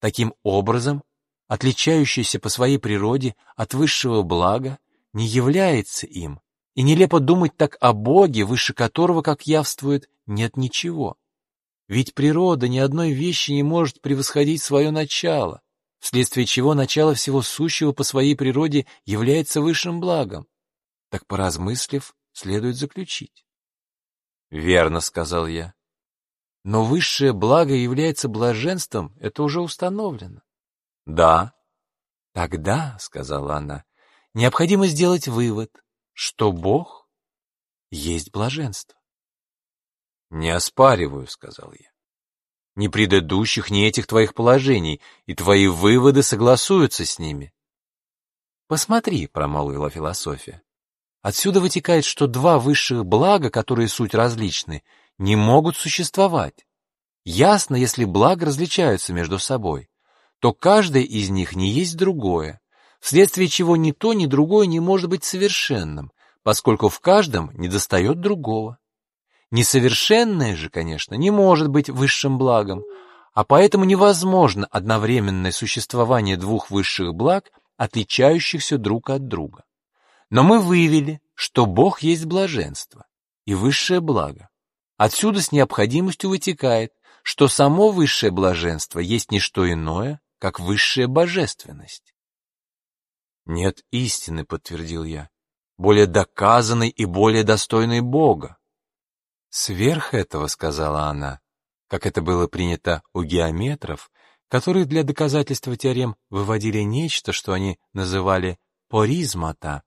Таким образом, отличающееся по своей природе от высшего блага, не является им, и нелепо думать так о Боге, выше которого, как явствует, нет ничего. Ведь природа ни одной вещи не может превосходить свое начало, вследствие чего начало всего сущего по своей природе является высшим благом так, поразмыслив, следует заключить. «Верно», — сказал я. «Но высшее благо является блаженством, это уже установлено». «Да». «Тогда», — сказала она, — «необходимо сделать вывод, что Бог есть блаженство». «Не оспариваю», — сказал я. «Ни предыдущих, ни этих твоих положений, и твои выводы согласуются с ними». «Посмотри», — промолвила философия, Отсюда вытекает, что два высших блага, которые суть различны, не могут существовать. Ясно, если блага различаются между собой, то каждое из них не есть другое, вследствие чего ни то, ни другое не может быть совершенным, поскольку в каждом недостает другого. Несовершенное же, конечно, не может быть высшим благом, а поэтому невозможно одновременное существование двух высших благ, отличающихся друг от друга. Но мы выявили, что Бог есть блаженство и высшее благо. Отсюда с необходимостью вытекает, что само высшее блаженство есть не что иное, как высшая божественность. Нет истины, подтвердил я, более доказанной и более достойной Бога. Сверх этого, сказала она, как это было принято у геометров, которые для доказательства теорем выводили нечто, что они называли поризмата,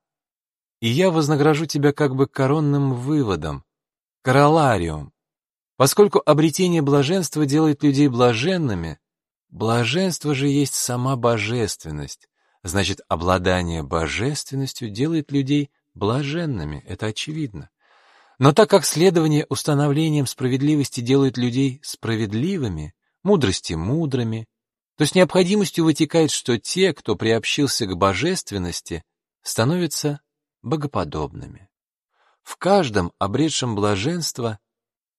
и я вознагражу тебя как бы коронным выводом, королариум. Поскольку обретение блаженства делает людей блаженными, блаженство же есть сама божественность, значит, обладание божественностью делает людей блаженными, это очевидно. Но так как следование установлением справедливости делает людей справедливыми, мудрости мудрыми, то с необходимостью вытекает, что те, кто приобщился к божественности, становятся богоподобными. В каждом обретшем блаженство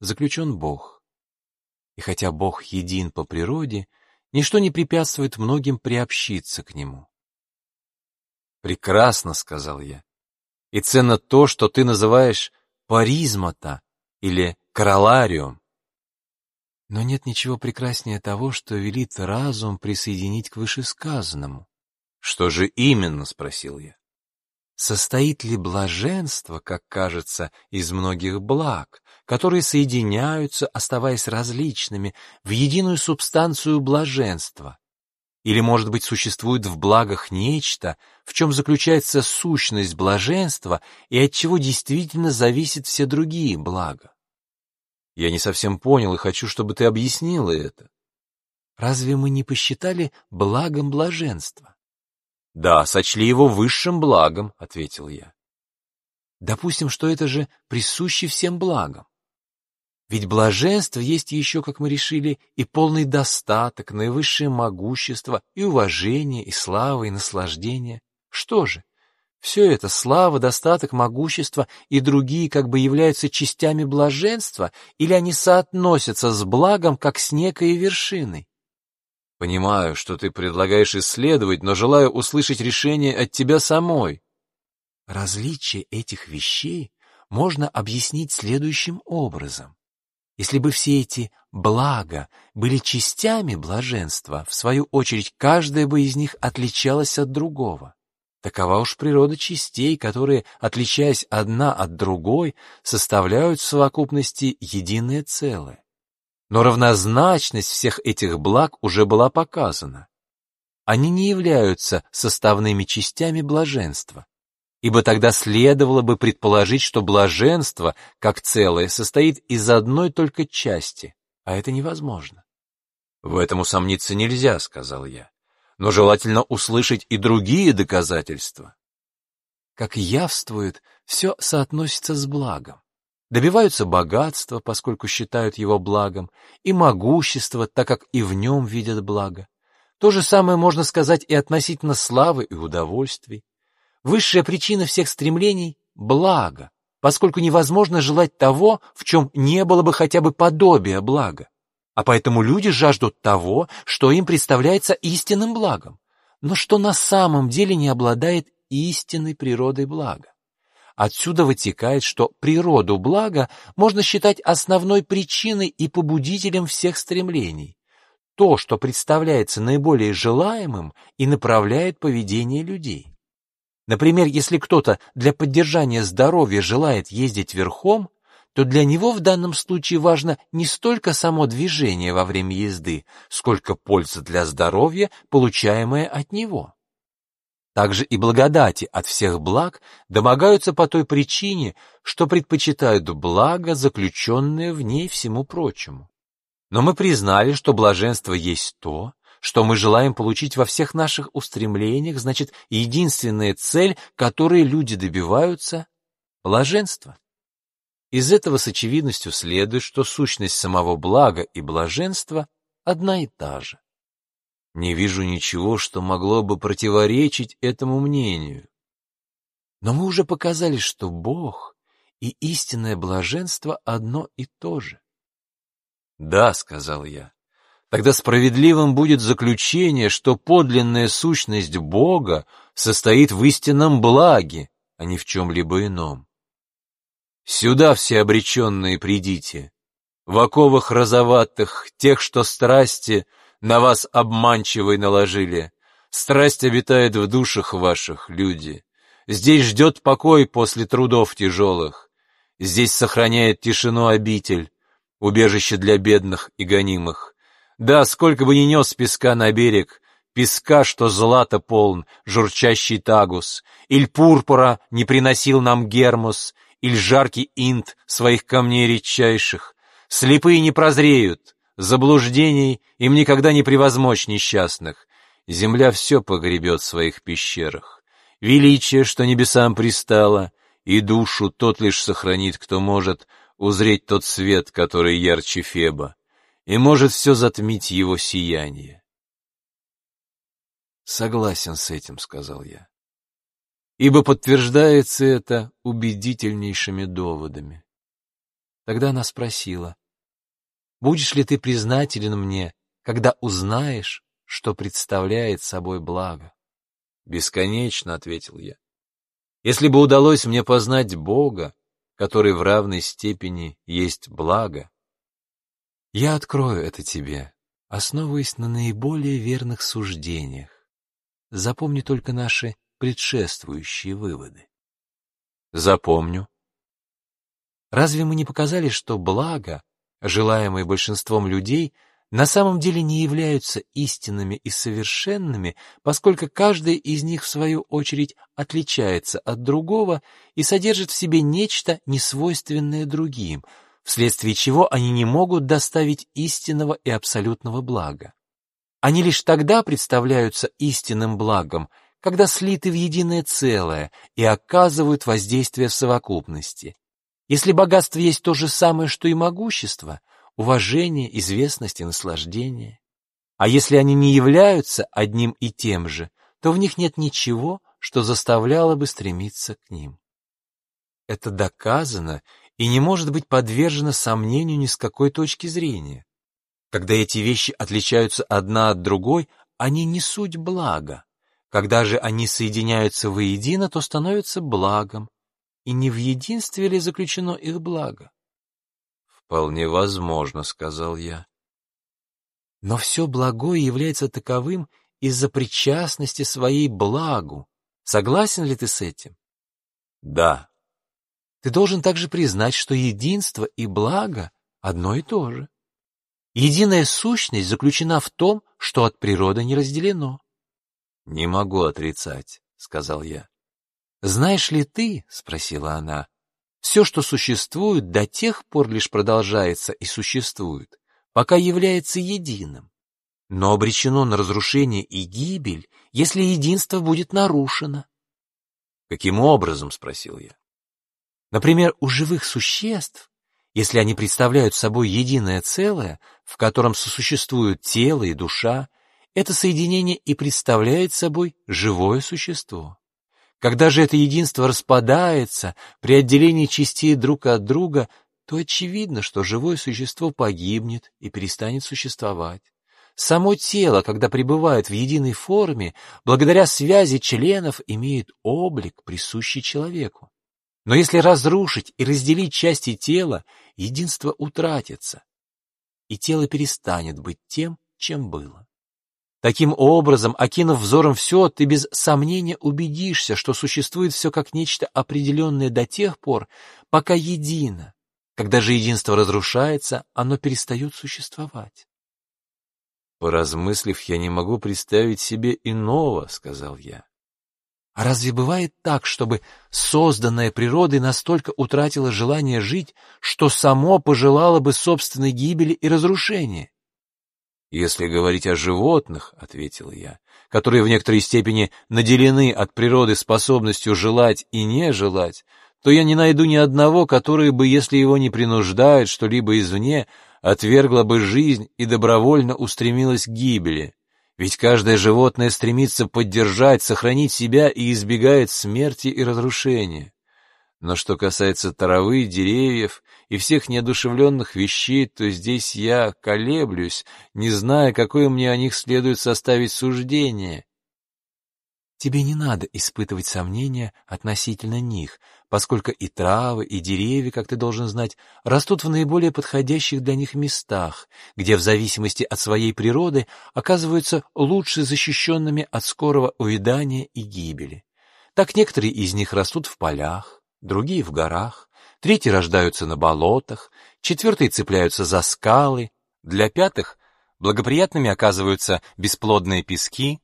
заключен Бог. И хотя Бог един по природе, ничто не препятствует многим приобщиться к Нему. «Прекрасно», — сказал я. «И ценно то, что ты называешь паризмата или королариум. Но нет ничего прекраснее того, что велит разум присоединить к вышесказанному. «Что же именно?» — спросил я состоит ли блаженство, как кажется, из многих благ, которые соединяются, оставаясь различными, в единую субстанцию блаженства? Или, может быть, существует в благах нечто, в чем заключается сущность блаженства и от чего действительно зависят все другие блага? Я не совсем понял и хочу, чтобы ты объяснила это. Разве мы не посчитали благом блаженства? Да, сочли его высшим благом, ответил я. Допустим, что это же присуще всем благам. Ведь блаженство есть еще, как мы решили, и полный достаток, наивысшее могущество, и уважение, и слава, и наслаждение. Что же? Все это, слава, достаток, могущество и другие как бы являются частями блаженства, или они соотносятся с благом, как с некой вершиной? Понимаю, что ты предлагаешь исследовать, но желаю услышать решение от тебя самой. Различие этих вещей можно объяснить следующим образом. Если бы все эти блага были частями блаженства, в свою очередь каждая бы из них отличалась от другого. Такова уж природа частей, которые, отличаясь одна от другой, составляют в совокупности единое целое. Но равнозначность всех этих благ уже была показана. Они не являются составными частями блаженства ибо тогда следовало бы предположить, что блаженство, как целое, состоит из одной только части, а это невозможно. «В этом усомниться нельзя», — сказал я, «но желательно услышать и другие доказательства». Как явствует, все соотносится с благом. Добиваются богатства, поскольку считают его благом, и могущества, так как и в нем видят благо. То же самое можно сказать и относительно славы и удовольствий. Высшая причина всех стремлений — благо, поскольку невозможно желать того, в чем не было бы хотя бы подобия блага. А поэтому люди жаждут того, что им представляется истинным благом, но что на самом деле не обладает истинной природой блага. Отсюда вытекает, что природу блага можно считать основной причиной и побудителем всех стремлений. То, что представляется наиболее желаемым и направляет поведение людей. Например, если кто-то для поддержания здоровья желает ездить верхом, то для него в данном случае важно не столько само движение во время езды, сколько польза для здоровья, получаемая от него. Также и благодати от всех благ домогаются по той причине, что предпочитают благо, заключенное в ней всему прочему. Но мы признали, что блаженство есть то, что мы желаем получить во всех наших устремлениях, значит, единственная цель, которой люди добиваются — блаженство. Из этого с очевидностью следует, что сущность самого блага и блаженства одна и та же. Не вижу ничего, что могло бы противоречить этому мнению. Но мы уже показали, что Бог и истинное блаженство одно и то же. «Да», — сказал я, Тогда справедливым будет заключение, что подлинная сущность Бога состоит в истинном благе, а не в чем-либо ином. Сюда все обреченные придите, в оковах розоватых, тех, что страсти на вас обманчивой наложили. Страсть обитает в душах ваших, люди. Здесь ждет покой после трудов тяжелых. Здесь сохраняет тишину обитель, убежище для бедных и гонимых. Да, сколько бы ни нес песка на берег, песка, что злато полн, журчащий тагус, иль пурпура не приносил нам гермус, иль жаркий инт своих камней редчайших, слепые не прозреют, заблуждений им никогда не превозмочь несчастных, земля все погребет в своих пещерах. Величие, что небесам пристало, и душу тот лишь сохранит, кто может узреть тот свет, который ярче Феба и может все затмить его сияние. Согласен с этим, сказал я. Ибо подтверждается это убедительнейшими доводами. Тогда она спросила, будешь ли ты признателен мне, когда узнаешь, что представляет собой благо? Бесконечно, ответил я. Если бы удалось мне познать Бога, который в равной степени есть благо, я открою это тебе, основываясь на наиболее верных суждениях. Запомни только наши предшествующие выводы. Запомню. Разве мы не показали, что благо, желаемые большинством людей, на самом деле не являются истинными и совершенными, поскольку каждый из них, в свою очередь, отличается от другого и содержит в себе нечто, несвойственное другим — вследствие чего они не могут доставить истинного и абсолютного блага. Они лишь тогда представляются истинным благом, когда слиты в единое целое и оказывают воздействие в совокупности. Если богатство есть то же самое, что и могущество, уважение, известность и наслаждение, а если они не являются одним и тем же, то в них нет ничего, что заставляло бы стремиться к ним. Это доказано и не может быть подвержено сомнению ни с какой точки зрения. Когда эти вещи отличаются одна от другой, они не суть блага. Когда же они соединяются воедино, то становятся благом. И не в единстве ли заключено их благо? «Вполне возможно», — сказал я. Но все благое является таковым из-за причастности своей благу. Согласен ли ты с этим? Да. Ты должен также признать, что единство и благо одно и то же. Единая сущность заключена в том, что от природы не разделено. «Не могу отрицать», — сказал я. «Знаешь ли ты, — спросила она, — все, что существует, до тех пор лишь продолжается и существует, пока является единым, но обречено на разрушение и гибель, если единство будет нарушено». «Каким образом?» — спросил я. Например, у живых существ, если они представляют собой единое целое, в котором сосуществуют тело и душа, это соединение и представляет собой живое существо. Когда же это единство распадается при отделении частей друг от друга, то очевидно, что живое существо погибнет и перестанет существовать. Само тело, когда пребывает в единой форме, благодаря связи членов, имеет облик, присущий человеку. Но если разрушить и разделить части тела, единство утратится, и тело перестанет быть тем, чем было. Таким образом, окинув взором все, ты без сомнения убедишься, что существует все как нечто определенное до тех пор, пока едино. Когда же единство разрушается, оно перестает существовать. «Поразмыслив, я не могу представить себе иного», — сказал я. А разве бывает так, чтобы созданная природой настолько утратила желание жить, что само пожелало бы собственной гибели и разрушения? «Если говорить о животных, — ответил я, — которые в некоторой степени наделены от природы способностью желать и не желать, то я не найду ни одного, который бы, если его не принуждают что-либо извне, отвергла бы жизнь и добровольно устремилась к гибели. Ведь каждое животное стремится поддержать, сохранить себя и избегает смерти и разрушения. Но что касается травы, деревьев и всех неодушевленных вещей, то здесь я колеблюсь, не зная, какое мне о них следует составить суждение. Тебе не надо испытывать сомнения относительно них, поскольку и травы, и деревья, как ты должен знать, растут в наиболее подходящих для них местах, где в зависимости от своей природы оказываются лучше защищенными от скорого увядания и гибели. Так некоторые из них растут в полях, другие в горах, третьи рождаются на болотах, четвертые цепляются за скалы, для пятых благоприятными оказываются бесплодные пески,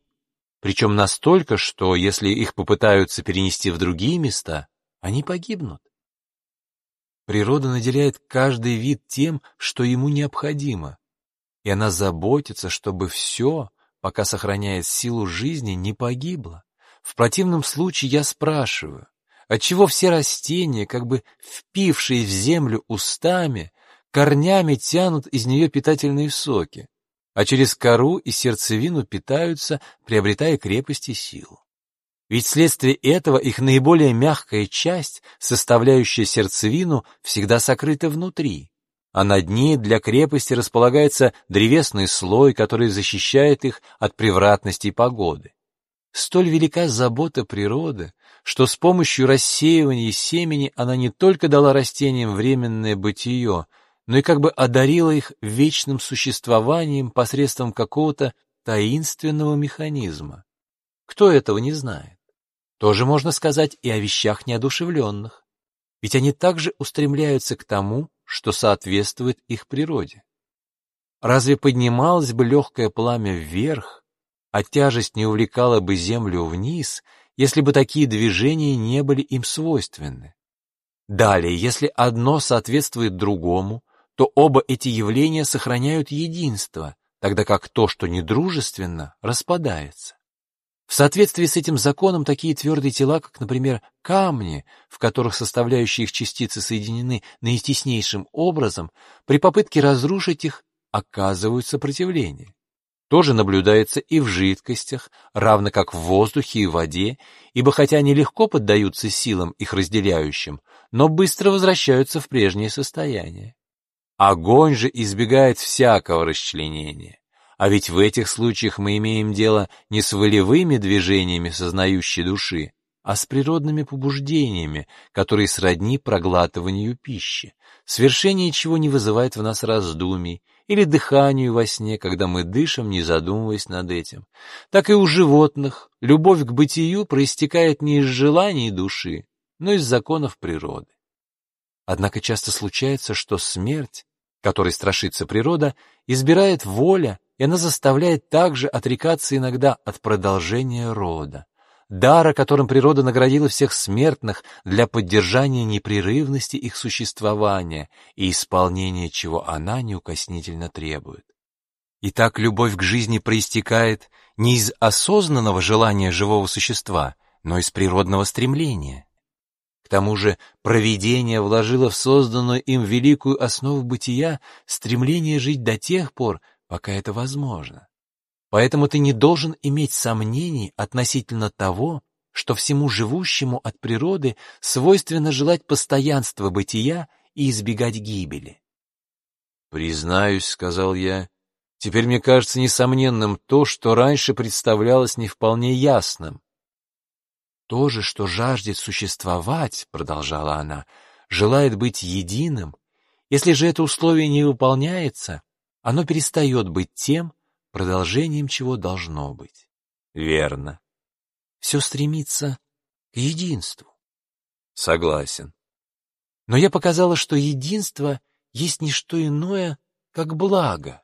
причем настолько, что если их попытаются перенести в другие места, они погибнут. Природа наделяет каждый вид тем, что ему необходимо, и она заботится, чтобы все, пока сохраняет силу жизни, не погибло. В противном случае я спрашиваю, отчего все растения, как бы впившие в землю устами, корнями тянут из нее питательные соки, а через кору и сердцевину питаются, приобретая крепость и силу. Ведь вследствие этого их наиболее мягкая часть, составляющая сердцевину, всегда сокрыта внутри, а на дне для крепости располагается древесный слой, который защищает их от превратностей погоды. Столь велика забота природы, что с помощью рассеивания семени она не только дала растениям временное бытие, но и как бы одарила их вечным существованием посредством какого-то таинственного механизма. Кто этого не знает? Тоже можно сказать и о вещах неодушевленных, ведь они также устремляются к тому, что соответствует их природе. Разве поднималось бы легкое пламя вверх, а тяжесть не увлекала бы землю вниз, если бы такие движения не были им свойственны? Далее, если одно соответствует другому, то оба эти явления сохраняют единство, тогда как то, что недружественно, распадается. В соответствии с этим законом такие твердые тела, как, например, камни, в которых составляющие их частицы соединены наитеснейшим образом, при попытке разрушить их оказывают сопротивление. То же наблюдается и в жидкостях, равно как в воздухе и воде, ибо хотя они легко поддаются силам их разделяющим, но быстро возвращаются в прежнее состояние. Огонь же избегает всякого расчленения. А ведь в этих случаях мы имеем дело не с волевыми движениями сознающей души, а с природными побуждениями, которые сродни проглатыванию пищи, свершение чего не вызывает в нас раздумий, или дыханию во сне, когда мы дышим, не задумываясь над этим. Так и у животных любовь к бытию проистекает не из желаний души, но из законов природы. Однако часто случается, что смерть, которой страшится природа, избирает воля, и она заставляет также отрекаться иногда от продолжения рода, дара, которым природа наградила всех смертных для поддержания непрерывности их существования и исполнения чего она неукоснительно требует. Итак, любовь к жизни проистекает не из осознанного желания живого существа, но из природного стремления. К тому же провидение вложило в созданную им великую основу бытия стремление жить до тех пор, пока это возможно. Поэтому ты не должен иметь сомнений относительно того, что всему живущему от природы свойственно желать постоянства бытия и избегать гибели. «Признаюсь», — сказал я, — «теперь мне кажется несомненным то, что раньше представлялось не вполне ясным». «То же, что жаждет существовать», — продолжала она, — «желает быть единым. Если же это условие не выполняется, оно перестает быть тем, продолжением чего должно быть. Верно. Все стремится к единству. Согласен. Но я показала, что единство есть не что иное, как благо.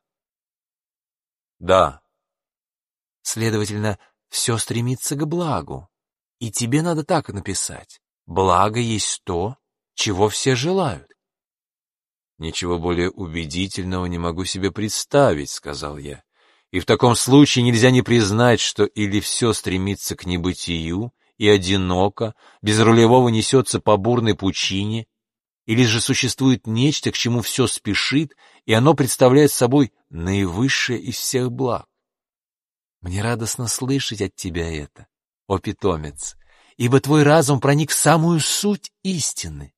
Да. Следовательно, все стремится к благу. И тебе надо так написать. Благо есть то, чего все желают. «Ничего более убедительного не могу себе представить», — сказал я. «И в таком случае нельзя не признать, что или все стремится к небытию и одиноко, без рулевого несется по бурной пучине, или же существует нечто, к чему все спешит, и оно представляет собой наивысшее из всех благ. Мне радостно слышать от тебя это, о питомец, ибо твой разум проник в самую суть истины.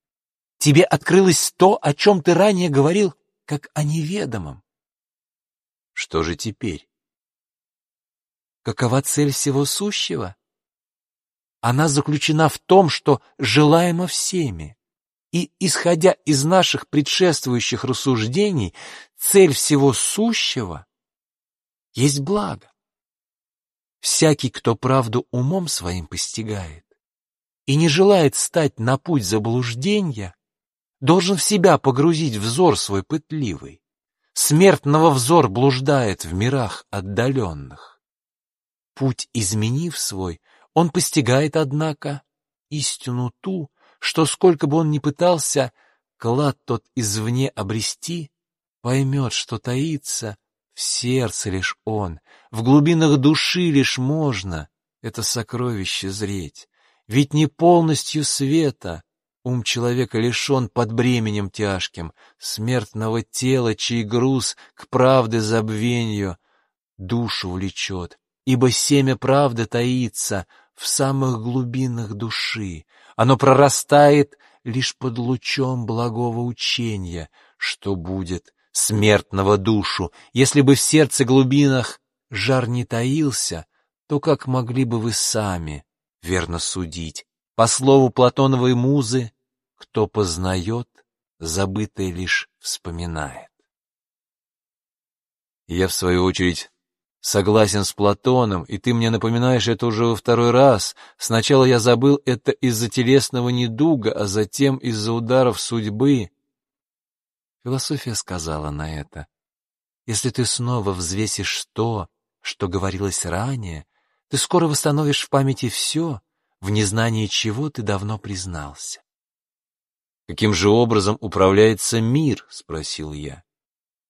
Тебе открылось то, о чем ты ранее говорил, как о неведомом. Что же теперь? Какова цель всего сущего? Она заключена в том, что желаемо всеми. И, исходя из наших предшествующих рассуждений, цель всего сущего есть благо. Всякий, кто правду умом своим постигает и не желает стать на путь заблуждения, должен в себя погрузить взор свой пытливый. Смертного взор блуждает в мирах отдаленных. Путь изменив свой, он постигает, однако, истину ту, что сколько бы он ни пытался клад тот извне обрести, поймет, что таится в сердце лишь он, в глубинах души лишь можно это сокровище зреть. Ведь не полностью света, Ум человека лишен под бременем тяжким, смертного тела, чей груз к правде забвенью душу влечет, ибо семя правды таится в самых глубинах души, оно прорастает лишь под лучом благого учения, что будет смертного душу. Если бы в сердце глубинах жар не таился, то как могли бы вы сами верно судить? По слову Платоновой музы, кто познает, забытое лишь вспоминает. Я, в свою очередь, согласен с Платоном, и ты мне напоминаешь это уже во второй раз. Сначала я забыл это из-за телесного недуга, а затем из-за ударов судьбы. Философия сказала на это. Если ты снова взвесишь то, что говорилось ранее, ты скоро восстановишь в памяти все, в незнании чего ты давно признался. «Каким же образом управляется мир?» — спросил я.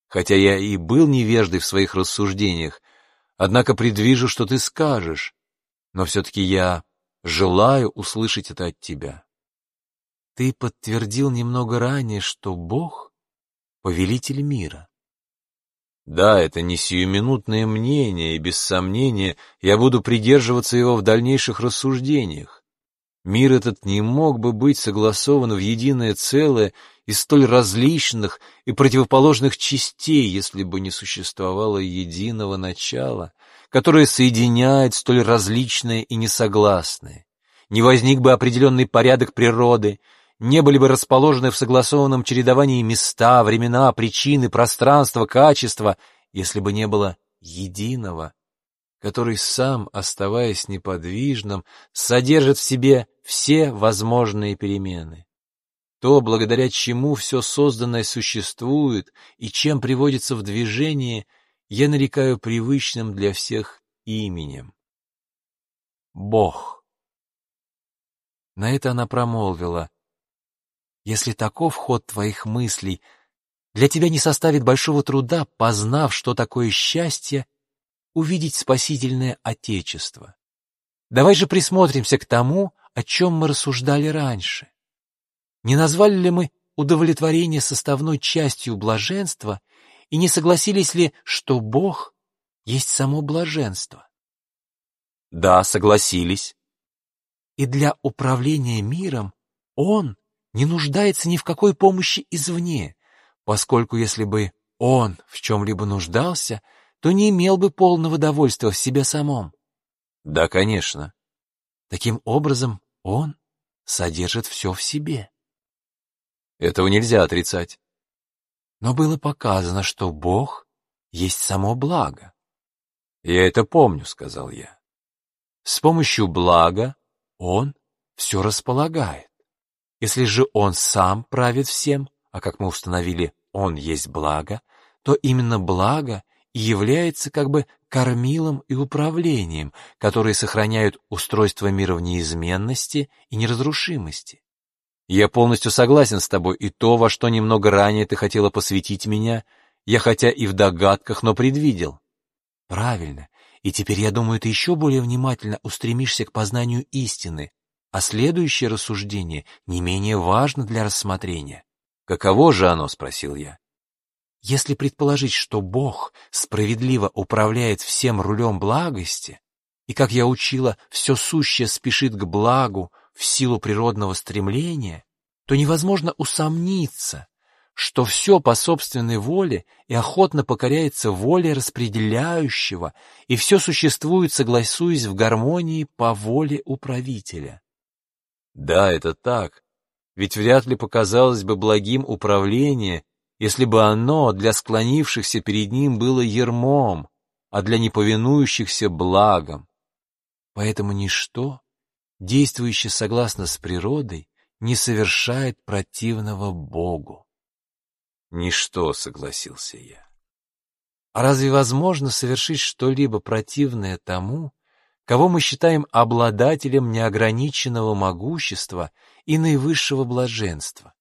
Хотя я и был невеждой в своих рассуждениях, однако предвижу, что ты скажешь. Но все-таки я желаю услышать это от тебя. Ты подтвердил немного ранее, что Бог — повелитель мира. Да, это не сиюминутное мнение, и без сомнения я буду придерживаться его в дальнейших рассуждениях. Мир этот не мог бы быть согласован в единое целое из столь различных и противоположных частей, если бы не существовало единого начала, которое соединяет столь различные и несогласные. Не возник бы определенный порядок природы, не были бы расположены в согласованном чередовании места, времена, причины, пространство, качество, если бы не было единого который сам, оставаясь неподвижным, содержит в себе все возможные перемены. То, благодаря чему все созданное существует и чем приводится в движение, я нарекаю привычным для всех именем. Бог. На это она промолвила. Если таков ход твоих мыслей, для тебя не составит большого труда, познав, что такое счастье, увидеть спасительное Отечество. Давай же присмотримся к тому, о чем мы рассуждали раньше. Не назвали ли мы удовлетворение составной частью блаженства и не согласились ли, что Бог есть само блаженство? Да, согласились. И для управления миром Он не нуждается ни в какой помощи извне, поскольку если бы Он в чем-либо нуждался — то не имел бы полного довольства в себе самом. Да, конечно. Таким образом, он содержит все в себе. Этого нельзя отрицать. Но было показано, что Бог есть само благо. Я это помню, сказал я. С помощью блага Он все располагает. Если же Он сам правит всем, а как мы установили, Он есть благо, то именно благо и является как бы кормилом и управлением, которые сохраняют устройство мира в неизменности и неразрушимости. Я полностью согласен с тобой, и то, во что немного ранее ты хотела посвятить меня, я хотя и в догадках, но предвидел. Правильно. И теперь, я думаю, ты еще более внимательно устремишься к познанию истины, а следующее рассуждение не менее важно для рассмотрения. «Каково же оно?» — спросил я. Если предположить, что Бог справедливо управляет всем рулем благости, и, как я учила, все сущее спешит к благу в силу природного стремления, то невозможно усомниться, что все по собственной воле и охотно покоряется воле распределяющего, и все существует, согласуясь в гармонии по воле управителя. Да, это так. Ведь вряд ли показалось бы благим управление, если бы оно для склонившихся перед ним было ермом, а для неповинующихся благом. Поэтому ничто, действующее согласно с природой, не совершает противного Богу. Ничто, согласился я. А разве возможно совершить что-либо противное тому, кого мы считаем обладателем неограниченного могущества и наивысшего блаженства?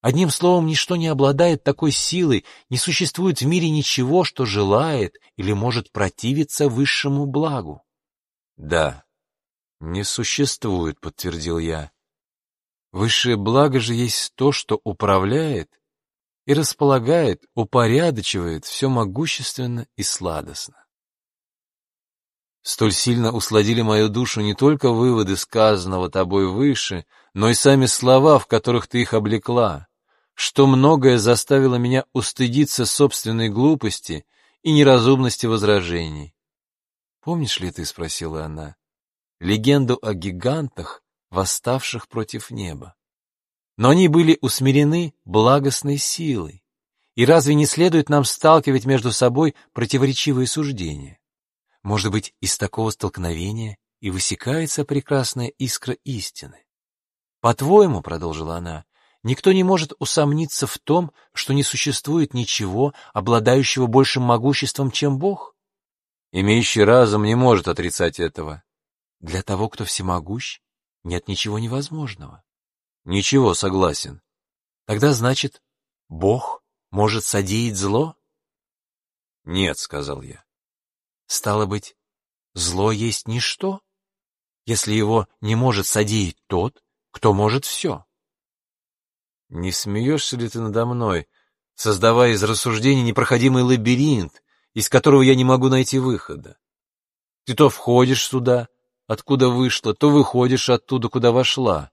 Одним словом, ничто не обладает такой силой, не существует в мире ничего, что желает или может противиться высшему благу. Да, не существует, подтвердил я. Высшее благо же есть то, что управляет и располагает, упорядочивает все могущественно и сладостно. Столь сильно усладили мою душу не только выводы сказанного тобой выше, но и сами слова, в которых ты их облекла что многое заставило меня устыдиться собственной глупости и неразумности возражений. «Помнишь ли ты, — спросила она, — легенду о гигантах, восставших против неба? Но они были усмирены благостной силой. И разве не следует нам сталкивать между собой противоречивые суждения? Может быть, из такого столкновения и высекается прекрасная искра истины? По-твоему, — продолжила она, Никто не может усомниться в том, что не существует ничего, обладающего большим могуществом, чем Бог. Имеющий разум не может отрицать этого. Для того, кто всемогущ, нет ничего невозможного. Ничего, согласен. Тогда, значит, Бог может содеять зло? Нет, сказал я. Стало быть, зло есть ничто? если его не может содеять тот, кто может все? Не смеешься ли ты надо мной, создавая из рассуждений непроходимый лабиринт, из которого я не могу найти выхода? Ты то входишь сюда, откуда вышла, то выходишь оттуда, куда вошла.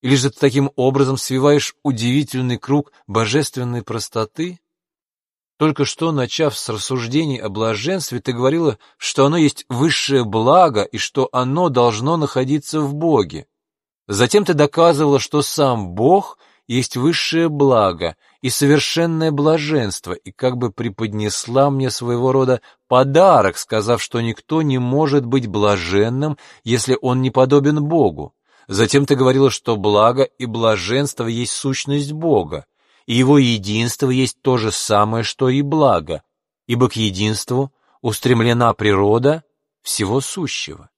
Или же ты таким образом свиваешь удивительный круг божественной простоты? Только что, начав с рассуждений о блаженстве, ты говорила, что оно есть высшее благо и что оно должно находиться в Боге. Затем ты доказывала, что сам Бог есть высшее благо и совершенное блаженство, и как бы преподнесла мне своего рода подарок, сказав, что никто не может быть блаженным, если он не подобен Богу. Затем ты говорила, что благо и блаженство есть сущность Бога, и его единство есть то же самое, что и благо, ибо к единству устремлена природа всего сущего.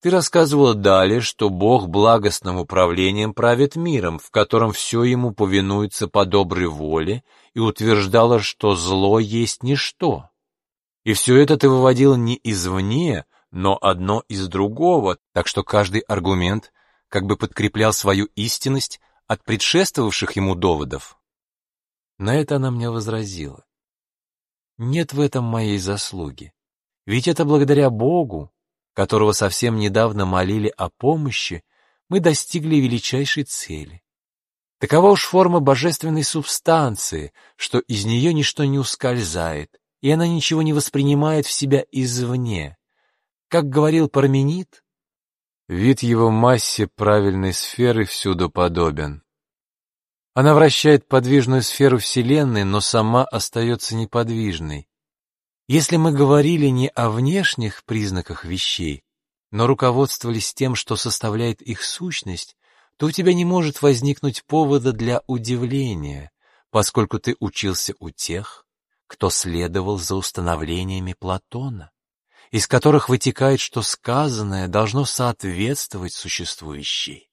Ты рассказывала далее, что Бог благостным управлением правит миром, в котором все ему повинуется по доброй воле, и утверждала, что зло есть ничто. И все это ты выводила не извне, но одно из другого, так что каждый аргумент как бы подкреплял свою истинность от предшествовавших ему доводов. На это она мне возразила. Нет в этом моей заслуги. Ведь это благодаря Богу, которого совсем недавно молили о помощи, мы достигли величайшей цели. Такова уж форма божественной субстанции, что из нее ничто не ускользает, и она ничего не воспринимает в себя извне. Как говорил Парменид, вид его массе правильной сферы всюду подобен. Она вращает подвижную сферу Вселенной, но сама остается неподвижной. Если мы говорили не о внешних признаках вещей, но руководствовались тем, что составляет их сущность, то у тебя не может возникнуть повода для удивления, поскольку ты учился у тех, кто следовал за установлениями Платона, из которых вытекает, что сказанное должно соответствовать существующей.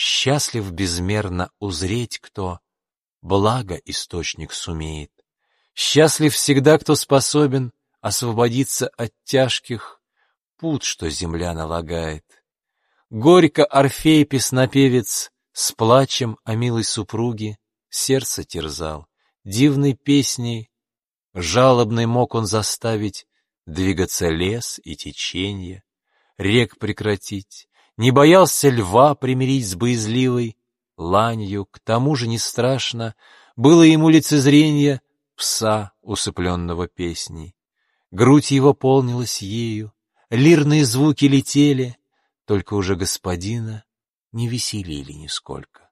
Счастлив безмерно узреть, кто благо источник сумеет. Счастлив всегда, кто способен освободиться от тяжких пут, что земля налагает. Горько Орфей песнопевец с плачем о милой супруге сердце терзал. Дивной песней жалобной мог он заставить двигаться лес и течение, рек прекратить, не боялся льва примирить с боязливой ланью, к тому же не страшно было ему лицезрение пса, усыпленного песней. Грудь его полнилась ею, лирные звуки летели, только уже господина не веселили нисколько.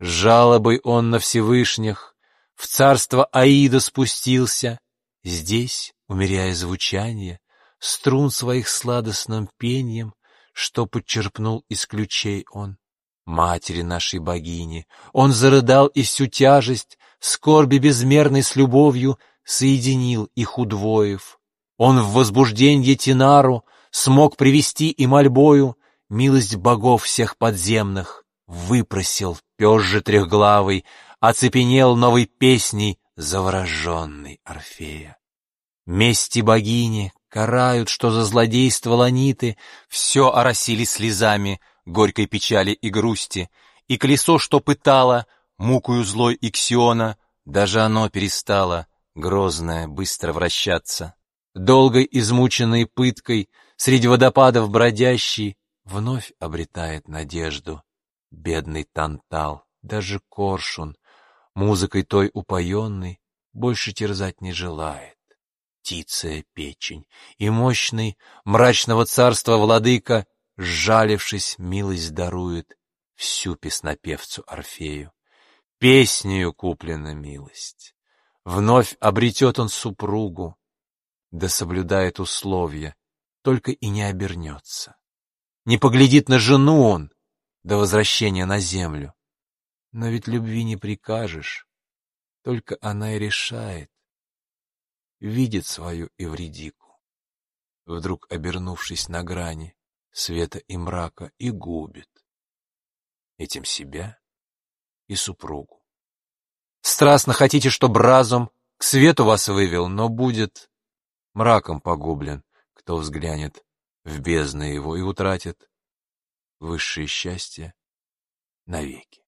жалобой он на Всевышних в царство Аида спустился, здесь, умеряя звучание, струн своих сладостным пением, что подчерпнул из ключей он, матери нашей богини. Он зарыдал и всю тяжесть, скорби безмерной с любовью, соединил их удвоив. Он в возбужденье Тинару смог привести и мольбою милость богов всех подземных, выпросил пес трехглавый, оцепенел новой песней завороженный Орфея. Мести богини, Карают, что за злодейство ланиты, все оросили слезами, горькой печали и грусти, и колесо, что пытало, мукою злой Иксиона, даже оно перестало, грозное, быстро вращаться. Долгой измученной пыткой, среди водопадов бродящий, вновь обретает надежду. Бедный Тантал, даже Коршун, музыкой той упоенный, больше терзать не желает птицая печень, и мощный мрачного царства владыка, сжалившись, милость дарует всю песнопевцу Орфею. Песнею куплена милость. Вновь обретет он супругу, да соблюдает условия, только и не обернется. Не поглядит на жену он до возвращения на землю. Но ведь любви не прикажешь, только она и решает, видит свою Эвредику, вдруг обернувшись на грани света и мрака, и губит этим себя и супругу. Страстно хотите, чтоб разум к свету вас вывел, но будет мраком погублен, кто взглянет в бездны его и утратит высшее счастье навеки.